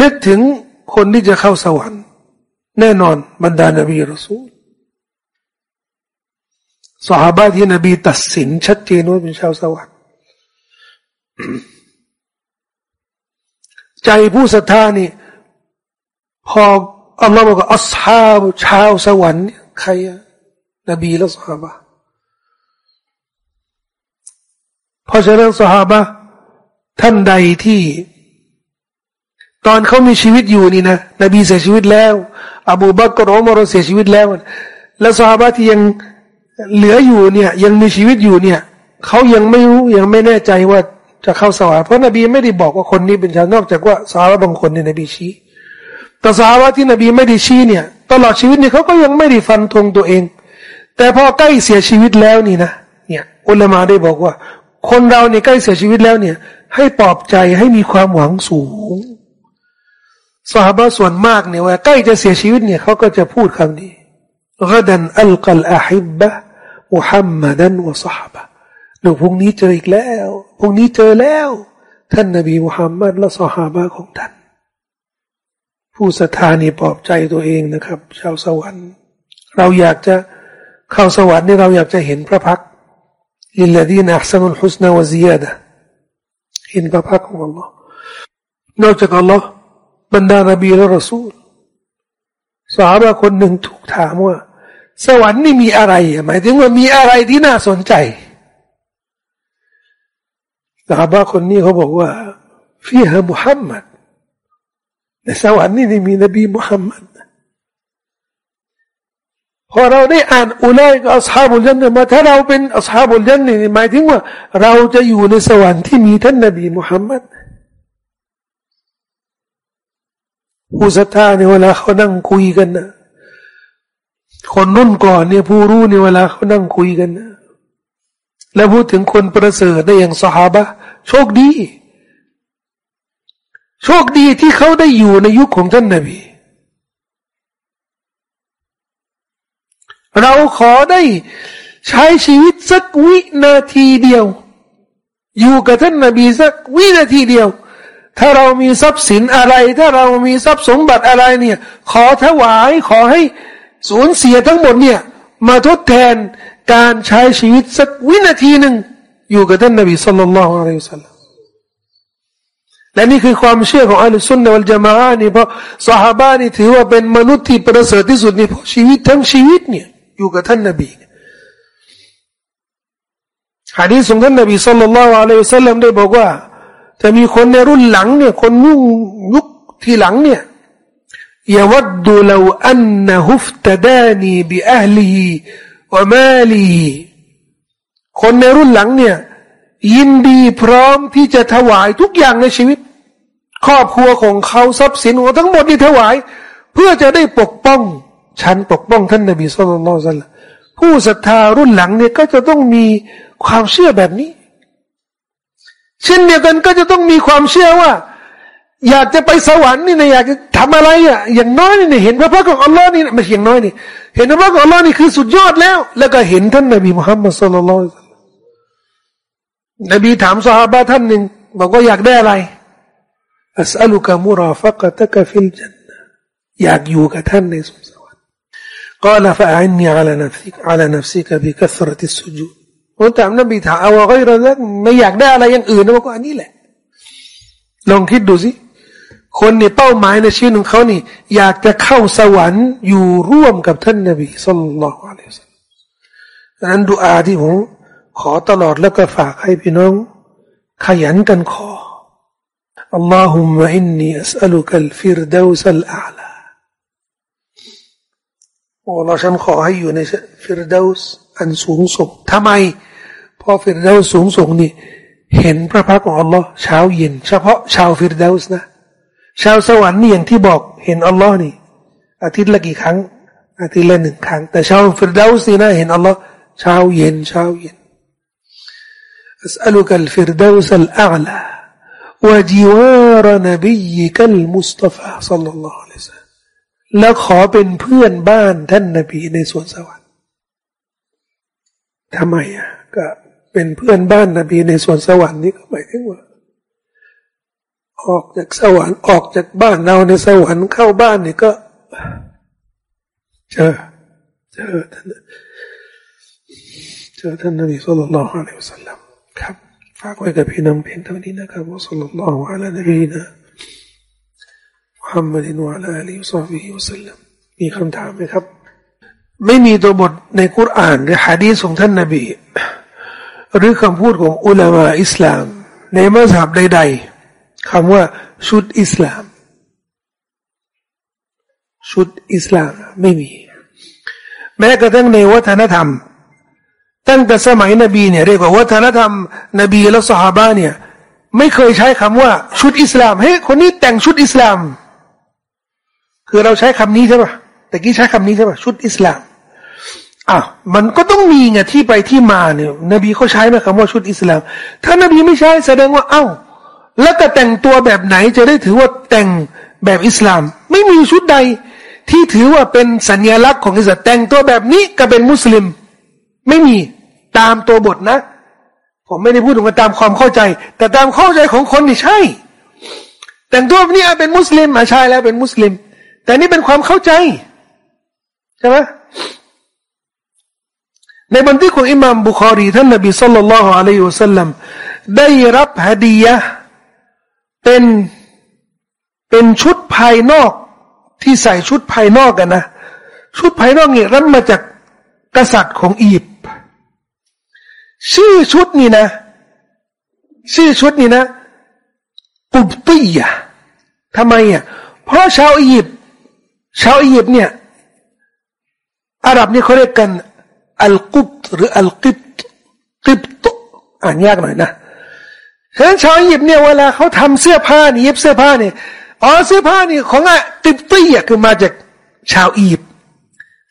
นึกถึงคนที่จะเข้าสวรรค์ แน่นอนบรรดานบีรอซูลสหบาที่นบีตัดสินชัดเจนว่าเป็นชาวสวรรค์ใจผู้ศรัทธานี่ พออัลลอฮ์บอกว่าอัศฮาบชาวสวรรค์ใครอะนบีและสหบาเพราะฉะนั้นสหบาท่านใดที่ ตอนเขามีชีวิตอยู่นี่นะนบีเสียชีวิตแล้ว อบูบักรอมรเสียชีวิตแล้ว แล้วซาบะที่ยังเหลืออยู่เนี่ย ยังมีชีวิตอยู่เนี่ยเขายังไม่รู้ยังไม่แน่ใจว่าจะเข้าสวรรค์เพราะนบีไม่ได้บอกว่าคนนี้เป็นชาวนอกจากว่าซาบะบางคนเนี่ยนบีชี้แต่ซาบะที่นบีไม่ได้ชี้เนี่ย ตลอดชีวิตเนี่ยเขาก็ยังไม่ได้ฟันธงตัวเอง แต่พอใกล้เสียชีวิตแล้วนี่นะเนี่ยอุลามาได้บอกว่า คนเราเนี่ยใกล้เสียชีวิตแล้วเนี่ย ให้ปลอบใจให้มีความหวังสูง สหบาส่วนมากเนี่ยว่าใกล้จะเสียชีวิตเนี่ยเขาก็จะพูดคำนี้กดันอัลกัลอาฮิบบะมุฮัมมัดันวะสหบะเดี๋ยวพรุ่งนี้เจออีกแล้วพรุ่งนี้เจอแล้ว ท่านนบีมุฮัมมัดและสหบะของท่าน ผู้ศรัทธานี่ปลอบใจตัวเองนะครับ ชาวสวรรค์ เราอยากจะเข้าสวรรค์นี่เราอยากจะเห็นพระพักลิลลดีนอัพสนุลฮุสนาวะซียดะเห็นพระพักของอัลลอฮ์นอกจากอัลลอฮ์ บรรดานบีและรอซูลสาบะคนหนึ่งถูกถามว่า สวรรค์นี่มีอะไรหมายถึงว่ามีอะไรที่น่าสนใจสาบะคนนี้เขาบอกว่าฟีฮะมุฮัมมัดในสวรรค์นี่มีนบีมุฮัมมัดพอเราได้อ่านอุลัยกับอัศฮาบุลจันมาถ้าเราเป็นอัศฮาบุลจันนี่หมายถึงว่า เราจะอยู่ในสวรรค์ที่มีท่านนบีมุฮัมมัด ผู้ศรัทธาเนี่ยเวลาเขานั่งคุยกันนะคนรุ่นก่อนเนี่ยผู้รู้เนี่ยเวลาเขานั่งคุยกันนะแล้วพูดถึงคนประเสริฐได้อย่างสหาบะโชคดี โชคดีที่เขาได้อยู่ในยุคของท่านนาบีเราขอได้ใช้ชีวิตสักวินาทีเดียว อยู่กับท่านนาบีสักวินาทีเดียว ถ้าเรามีทรัพย์สินอะไร ถ้าเรามีทรัพย์สมบัติอะไรเนี่ย ขอถวายขอให้สูญเสียทั้งหมดเนี่ย มาทดแทนการใช้ชีวิตสักวินาทีหนึ่งอยู่กับท่านนบีสุลต่านละฮ์อะลัยฮิสซาลลัมและนี่คือความเชื่อของอัลลอฮ์สุนนะวัลจามะนี่เพราะสหานี่ถือว่าเป็นมนุษย์ที่ประเสริฐที่สุดนี่เพราะชีวิตทั้งชีวิตเนี่ยอยู่กับท่านนบีฮะดีษของท่านนบีสุลต่านละฮ์อะลัยฮิสซาลลัมได้บอกว่า จะมีคนในรุ่นหลังเนี่ย คนยุ่งยุคที่หลังเนี่ยยวัดดูเลาอันนฮุฟตดานีบิอัลลีวะมาลีคนในรุ่นหลังเนี่ย ยินดีพร้อมที่จะถวายทุกอย่างในชีวิต ครอบครัวของเขาทรัพย์สินของทั้งหมดที่ถวาย เพื่อจะได้ปกป้องฉันปกป้องท่านนบีสุลต่านผู้ศรัทธารุ่นหลังเนี่ยก็จะต้องมีความเชื่อแบบนี้ เช่นเดียวกันก็จะต้องมีความเชื่อว่า อยากจะไปสวรรค์นี่นะอยากจะทำอะไรอ่ะอย่างน้อยนี่เห็นพระพักของอัลลอฮ์นี่ไม่ใช่อย่างน้อยนี่เห็นพระพักของอัลลอฮ์นี่คือสุดยอดแล้ว แล้วก็เห็นท่านนบีมุฮัมมัดสุลลัลลอฮุนบีถามสหายท่านหนึ่งบอกว่าอยากได้อะไรอัสอัลุกะมุราฟักตะกฟิลจันนอยากอยู่กับท่านในสวรรค์ قال فأعني على نفسك على نفسك بكثرة السجود ผมถามนบีถามเอาอะไรแล้วไม่อยากได้อะไรอย่างอื่นนะบอกว่าอันนี้แหละ ลองคิดดูสิ คนเนี่ยเป้าหมายในชีวิตของเขานี่ อยากจะเข้าสวรรค์อยู่ร่วมกับท่านนบีสุลต่านละอัลลอฮฺดังนั้นดูอาที่ผมขอตลอดแล้วก็ฝากให้พี่น้อง ขยันกันขอ اللهم إني أسألك الفردوس الأعلى โอ้เราฉันข อให้อยู่ในฟิรดาสอันสูงส่งทำไมพอฟิรดาสสูงส่งนี่เห็นพระพักของอัลลอฮ์เช้าเย็นเฉพาะชาวฟิรดาสนะชาวสวรรค์นี่อย่างที่บอกเห็นอัลลอฮ์นี่อาทิตย์ละกี่ครั้งอาทิตย์ละหนึ่งครั้งแต่ชาวฟิรดาสนี่นะเห็นอัลลอฮ์เช้าเย็นเช้าเย็น أسألك الفردوس الأعلى وجوار نبيك المصطفى صلى الله عليه وسلم แล้วขอเป็นเพื่อนบ้านท่านนบีในสวนสวรรค์ ทำไมอะก็เป็นเพื่อนบ้านนบีในสวนสวรรค์นี่ก็หมายถึงว่า ออกจากสวรรค์ออกจากบ้านเราในสวรรค์เข้าบ้านนี่ก็ เจอเจอท่านเจอท่านนบีสุลต่านละฮ์อะลัยฮิสซาลลัมครับฝากไว้กับพี่น้องเพียงเท่านี้นะครับว่าสุลต่านละฮ์อะลัยฮินะมุฮัมมัดวะลาอัลีวะซัลลัมวะสัลลัมมีคำถามไหมครับ ไม่มีตัวบทในคุรานหรือฮะดีษของท่านนบี หรือคำพูดของอุลามะอิสลาม ในมัสยิดใด ๆคำว่าชุดอิสลาม ชุดอิสลามไม่มี แม้กระทั่งในวัฒนธรรม ตั้งแต่สมัยนบีเนี่ยเรียกว่าวัฒนธรรม นบีและสหายเนี่ยไม่เคยใช้คำว่าชุดอิสลามเฮ้ยคนนี้แต่งชุดอิสลาม คือเราใช้คำนี้ใช่ปะ แต่กี้ใช้คำนี้ใช่ปะชุดอิสลามอะมันก็ต้องมีไงที่ไปที่มาเนี่ย นบีเขาใช้ไหมคำว่าชุดอิสลาม ถ้านบีไม่ใช้แสดงว่า เอา้า แล้วก็แต่งตัวแบบไหนจะได้ถือว่าแต่งแบบอิสลาม ไม่มีชุดใด ที่ถือว่าเป็นสัญลักษณ์ของอิสลามแต่งตัวแบบนี้ก็เป็นมุสลิม ไม่มีตามตัวบทนะ ผมไม่ได้พูดถึงตามความเข้าใจ แต่ตามเข้าใจของคนนี่ใช่ แต่งตัวแบบนี้เป็นมุสลิมอะใช่แล้วเป็นมุสลิม แต่นี่เป็นความเข้าใจ ใช่ไหมในบันทึกของอิหม่ามบุคอรีท่านนบีสุลต่านละฮ์อะลัยฮิวสัลลัมได้รับฮดียะเป็นเป็นชุดภายนอกที่ใส่ชุดภายนอกกันนะ ชุดภายนอกนี่รับมาจากกษัตริย์ของอียิปต์ชื่อชุดนี่นะ ชื่อชุดนี่นะ กุบตียะทำไมอะเพราะชาวอียิปต์ชาวอียิปต์เนี่ย อาหรับนี่เขาเรียกกันอัลกุบหรืออัลกิบกิบตอ่านยากหน่อยนะฉะนั้นชาวอียิปต์เนี่ยเวลาเขาทำเสื้อผ้านี่เย็บเสื้อผ้านี่อ๋อเสื้อผ้านี่ของอะกิบตีอะคือมาจากชาวอียิปต์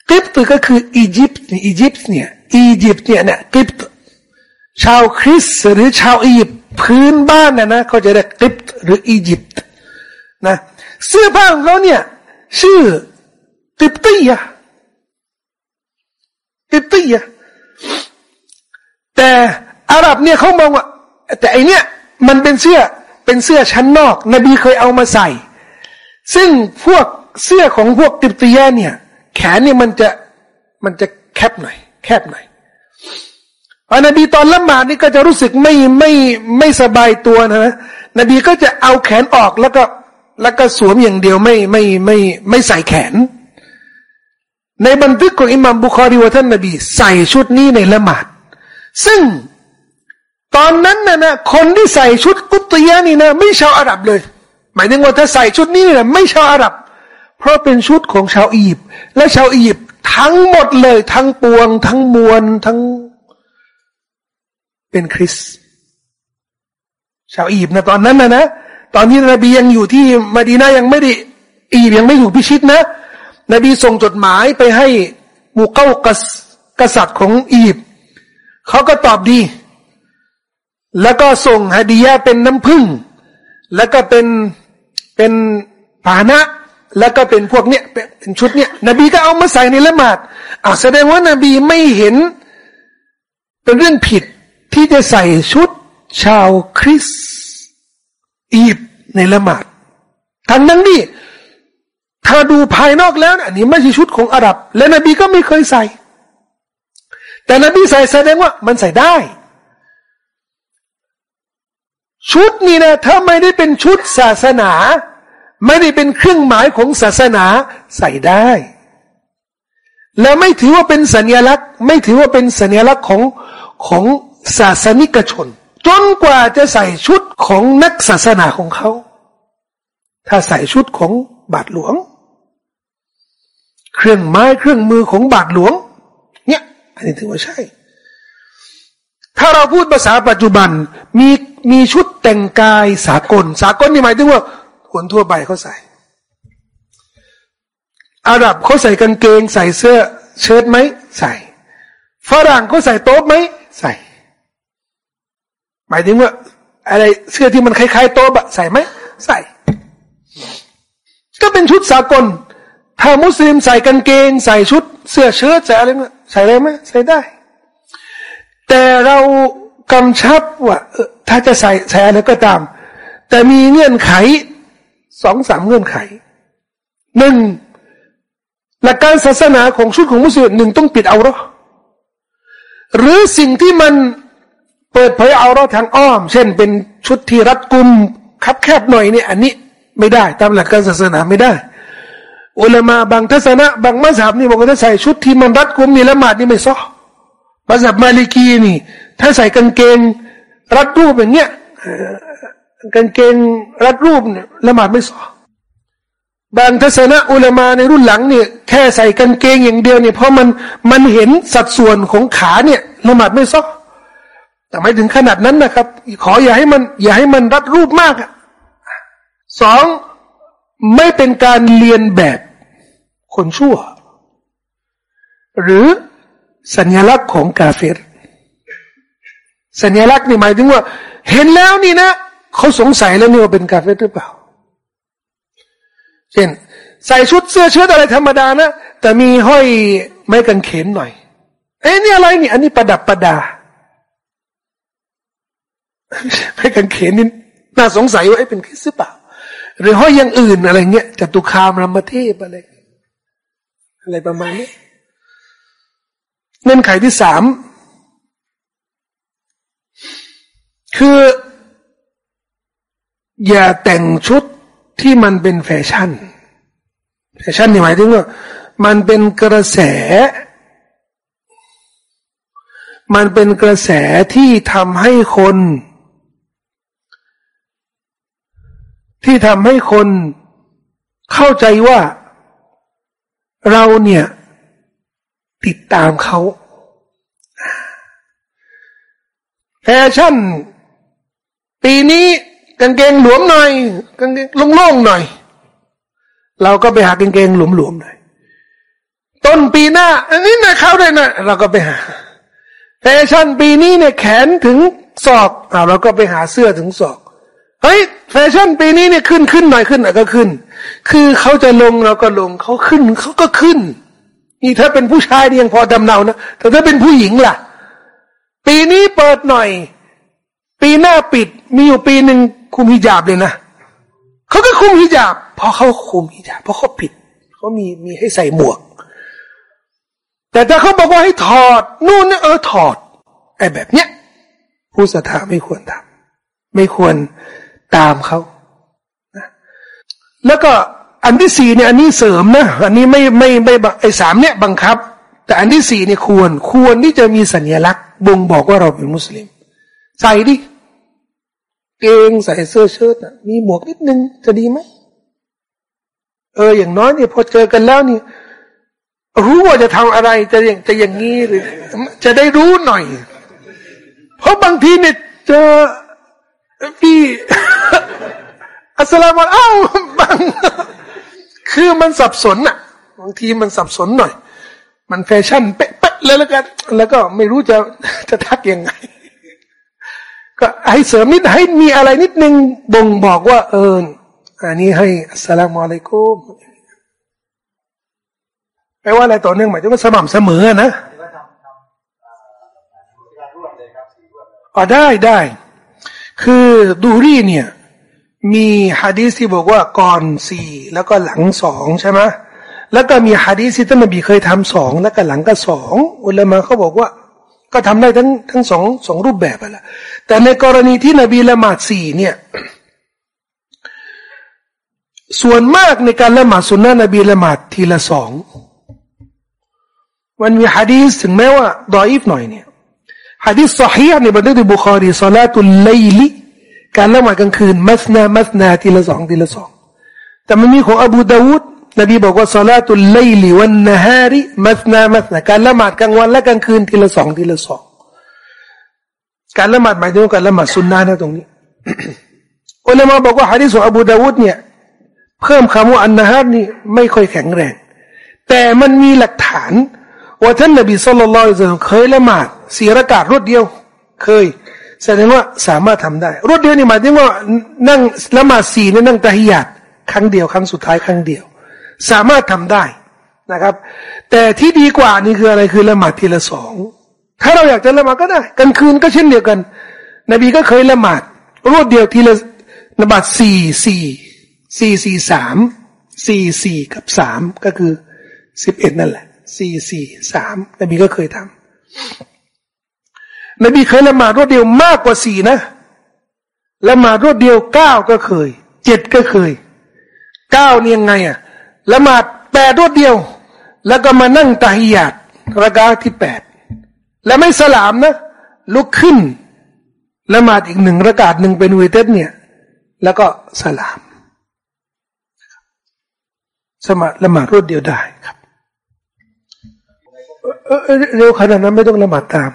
กิบตก็คืออียิปต์อียิปต์เนี่ยอียิปต์เนี่ยเนี่ยกิบตชาวคริสหรือชาวอียิปต์พื้นบ้านนะนะเขาจะเรียกกิบตหรืออียิปต์นะเสื้อผ้าของเขาเนี่ยชื่อกิบตีอะ กิบตีอะแต่อาหรับเนี่ยเขามองว่า แต่ไอเนี่ยมันเป็นเสื้อเป็นเสื้อชั้นนอก นบีเคยเอามาใส่ ซึ่งพวกเสื้อของพวกกิบตียเนี่ย แขนเนี่ยมันจะมันจะแคบหน่อย แคบหน่อยอันบีตอนละหมาดนี่ก็จะรู้สึกไม่ไม่ไม่สบายตัวนะ นบีก็จะเอาแขนออกแล้วก็แล้วก็สวมอย่างเดียวไม่ไม่ไม่ไม่ใส่แขน ในบันทึกของอิหมัมบุคอรีว่าท่านนบี ใส่ชุดนี้ในละหมาด ซึ่งตอนนั้นนะนะคนที่ใส่ชุดกุตยานี่นะไม่ชาวอาหรับเลย หมายถึงว่าถ้าใส่ชุดนี้นะไม่ชาวอาหรับ เพราะเป็นชุดของชาวอียิปต์และชาวอียิปต์ทั้งหมดเลย ทั้งปวง ทั้งมวลทั้งเป็นคริสชาวอียิปต์นะตอนนั้นนะนะตอนที่นบียังอยู่ที่มาดีนายังไม่ได้อียิปต์ยังไม่ถูกพิชิตนะ นบีส่งจดหมายไปให้มูเก้ากษัตริย์ของอียิปต์เขาก็ตอบดี แล้วก็ส่งฮดียะเป็นน้ำผึ้งแล้วก็เป็นเป็นผานะ แล้วก็เป็นพวกเนี้ยเป็นชุดเนี้ยนบีก็เอามาใส่ในละหมาดอ่าแสดงว่านบีไม่เห็น เป็นเรื่องผิดที่จะใส่ชุดชาวคริสอีบในละหมาดทั้งนั้นดิ ถ้าดูภายนอกแล้วอันนี้ไม่ใช่ชุดของอาหรับ และนบีก็ไม่เคยใส่ แต่นบีใส่แสดงว่ามันใส่ได้ ชุดนี่นะถ้าไม่ได้เป็นชุดศาสนา ไม่ได้เป็นเครื่องหมายของศาสนาใส่ได้ และไม่ถือว่าเป็นสัญลักษณ์ ไม่ถือว่าเป็นสัญลักษณ์ของของศาสนิกชน จนกว่าจะใส่ชุดของนักศาสนาของเขา ถ้าใส่ชุดของบาทหลวง เครื่องไม้เครื่องมือของบาทหลวง เนี่ย อันนี้ถือว่าใช่ ถ้าเราพูดภาษาปัจจุบันมีมีชุดแต่งกายสากล สากลนี่หมายถึงว่าคนทั่วไปเขาใส่ อาหรับเขาใส่กางเกง ใส่เสื้อเชิ้ตไหมใส่ฝรั่งเขาใส่โต๊ะไหมใส่ หมายถึงว่า อะไรเสื้อที่มันคล้ายๆโต๊ะบะใส่ไหมใส่ ก็เป็นชุดสากล ถ้ามุสลิมใส่กางเกง ใส่ชุด เสื้อเชิ้ตใส่อะไรใส่ได้ไหมใส่ได้ แต่เรากำชับว่าถ้าจะใส่ใส่อะไรก็ตาม แต่มีเงื่อนไขสองสามเงื่อนไขหนึ่งหลักการศาสนาของชุดของมุสลิมหนึ่งต้องปิดเอารอหรือสิ่งที่มันเปิดเผยเอาราทางอ้อม เช่น เป็นชุดที่รัดกุมคับแคบหน่อยเนี่ย อันนี้ไม่ได้ ตามหลักการศาสนาไม่ได้ อุลามาบางทัศนะ บางมัสยิดนี่บอกว่าถ้าใส่ชุดที่มันรัดกุมนี่ละหมาดนี่ไม่ซ้อมัสยิดมาลิกีนี่ ถ้าใส่กางเกง รัดรูปอย่างเงี้ยกางเกงรัดรูปเนี่ยละหมาดไม่ซ้อบางทัศนะอุลามาในรุ่นหลังเนี่ยแค่ใส่กางเกงอย่างเดียวเนี่ยเพราะมันมันเห็นสัดส่วนของขาเนี่ยละหมาดไม่ซ้อแต่ไม่ถึงขนาดนั้นนะครับ ขออย่าให้มัน อย่าให้มันรัดรูปมากอสอง ไม่เป็นการเรียนแบบคนชั่ว หรือสัญลักษณ์ของกาเฟรสัญลักษณ์นี่หมายถึงว่า เห็นแล้วนี่นะเขาสงสัยแล้วนี่ว่าเป็นกาเฟรหรือเปล่า เช่น ใส่ชุดเสื้อเชิ้ตอะไรธรรมดานะ แต่มีห้อยไม้กางเขนหน่อยเอ้นี่อะไรนี่ อันนี้ประดับประดาไม้กางเขนนี่น่าสงสัยว่าเป็นคริสต์เปล่า หรือห้อยอย่างอื่นอะไรเงี้ยจตุคามรามเทพอะไร อะไรประมาณนี้เงื่อนไขที่สามคือ อย่าแต่งชุดที่มันเป็นแฟชั่น แฟชั่นนี่หมายถึงว่า มันเป็นกระแส มันเป็นกระแสที่ทำให้คน ที่ทำให้คนเข้าใจว่าเราเนี่ย ติดตามเขาแฟชั่น ปีนี้กางเกงหลวมหน่อยกางเกงโล่งๆหน่อย เราก็ไปหากางเกงหลวมๆหน่อยต้นปีหน้า อันนี้นะเขาเลยนะเราก็ไปหาแฟชั่นปีนี้เนี่ยแขนถึงศอกอ่าเราก็ไปหาเสื้อถึงศอก เฮ้ยแฟชั่นปีนี้เนี่ยขึ้นขึ้นหน่อยขึ้นหน่อยก็ขึ้น คือเขาจะลงเราก็ลงเขาขึ้นเขาก็ขึ้น นี่ถ้าเป็นผู้ชายเนี่ยยังพอดำเนานะแต่ถ้าเป็นผู้หญิงล่ะ ปีนี้เปิดหน่อย ปีหน้าปิดมีอยู่ปีหนึ่งคุมฮิญาบเลยนะเขาก็คุมฮิญาบเพราะเขาคุมฮิญาบเพราะเขาผิดเขามีมีให้ใส่หมวก แต่ถ้าเขาบอกว่าให้ถอด นู่นเนี่ยเออถอดไอ้แบบเนี้ยผู้ศรัทธาไม่ควรทำไม่ควร ตามเขาแล้วก็อันที่สี่เนี่ย อันนี้เสริมนะ อันนี้ไม่ไม่ไม่ไอ้สามเนี่ยบังคับ แต่อันที่สี่เนี่ยควรควรที่จะมีสัญลักษณ์บ่งบอกว่าเราเป็นมุสลิม ใส่ดิเกงใส่เสื้อเชิ้ตมีหมวกนิดนึงจะดีไหมเอออย่างน้อยเนี่ยพอเจอกันแล้วเนี่ยรู้ว่าจะทำอะไรจะอย่างจะอย่างนี้หรือ จะได้รู้หน่อย เพราะบางทีเนี่ยเจอ พี่อัสลามุอ้าวบางคือมันสับสนอะบางทีมันสับสนหน่อย มันแฟชั่นเป๊ะๆเลยแล้วกันแล้วก็ไม่รู้จะจะทักยังไง ก็ให้เสริมนิดให้มีอะไรนิดนึงบ่งบอกว่า เอออันนี้ให้อัสลามุอะลัยกุมแปลว่าอะไรต่อเนื่องหมายถึงว่าสม่ำเสมอนะอ๋อได้ได้ คือดูรี่เนี่ย มีฮะดีษที่บอกว่าก่อนสี่แล้วก็หลังสองใช่ไหมแล้วก็มีฮะดีษที่ท่านนบีเคยทำสองแล้วก็หลังก็สองอุลามะเขาบอกว่า ก็ทำได้ทั้งทั้งสองสองรูปแบบแหละแต่ในกรณีที่นบีละหมาดสี่เนี่ย ส่วนมากในการละหมาดสุนนะนบีละหมาดทีละสองมันมีฮะดีสถึงแม้ว่าดอยฟหน่อยเนี่ย ฮะดีสสฮีในบันทึกในบุคอรีสลาตุลไลลิการละหมาดกลางคืน มัสนามัสนาทีละสองทีละสองแต่มันมีของอบูดาวุดนบีบอกว่าสลาตุลไลลิวันนฮาริมัสนามัสนาการละหมาดกลางวันและกลางคืนทีละสองทีละสองการละหมาดหมายถึงการละหมาดสุนนะนะตรงนี้อุลามะบอกว่าฮะดีษของอบูดาวุดเนี่ยเพิ่มคำว่าอันนะฮารนี่ไม่ค่อยแข็งแรง แต่มันมีหลักฐานว่าท่านนบีสุลต่านเคยละหมาด สี่รากาศรวดเดียว เคย แสดงว่าสามารถทำได้ รวดเดียวนี่หมายถึงว่านั่งละหมาดสี่นี่นั่งตะฮิยาตครั้งเดียวครั้งสุดท้ายครั้งเดียว สามารถทำได้นะครับ แต่ที่ดีกว่านี่คืออะไรคือละหมาดทีละสองถ้าเราอยากจะละหมาดก็ได้กลางคืนก็เช่นเดียวกัน นบีก็เคยละหมาดรวดเดียวทีละละหมาดสี่สี่สี่สี่สามสี่สี่กับสามก็คือสิบเอ็ดนั่นแหละสี่สี่สามนบีก็เคยทำ นบีเคยละหมาดรวดเดียวมากกว่าสี่นะละหมาดรวดเดียวเก้าก็เคยเจ็ดก็เคยเก้าเนี่ยังไงอะละหมาดแปดรวดเดียว แล้วก็มานั่งตาฮิยาตระกาที่แปดและไม่สลามนะ ลุกขึ้นละหมาดอีกหนึ่งระกาศหนึ่งเป็นวีเตสเนี่ย แล้วก็สลาม สมาละหมาดรวดเดียวได้ครับเร็วขนาดนั้นไม่ต้องละหมาดตาม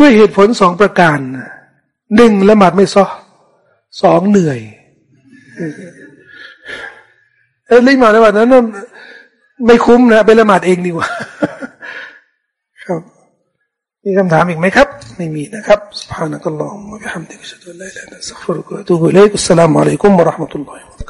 ด้วยเหตุผลสองประการหนึ่งละหมาดไม่ซ้อสองเหนื่อยเออละหมาดในวันนั้นไม่คุ้มนะไปละหมาดเองดีกว่าครับมีคำถามอีกไหมครับ ไม่มีนะครับ سبحانك اللهم وبحمدك اشهد ان لا اله الا انت استغفرك واتوب اليك السلام عليكم ورحمه الله وبركاته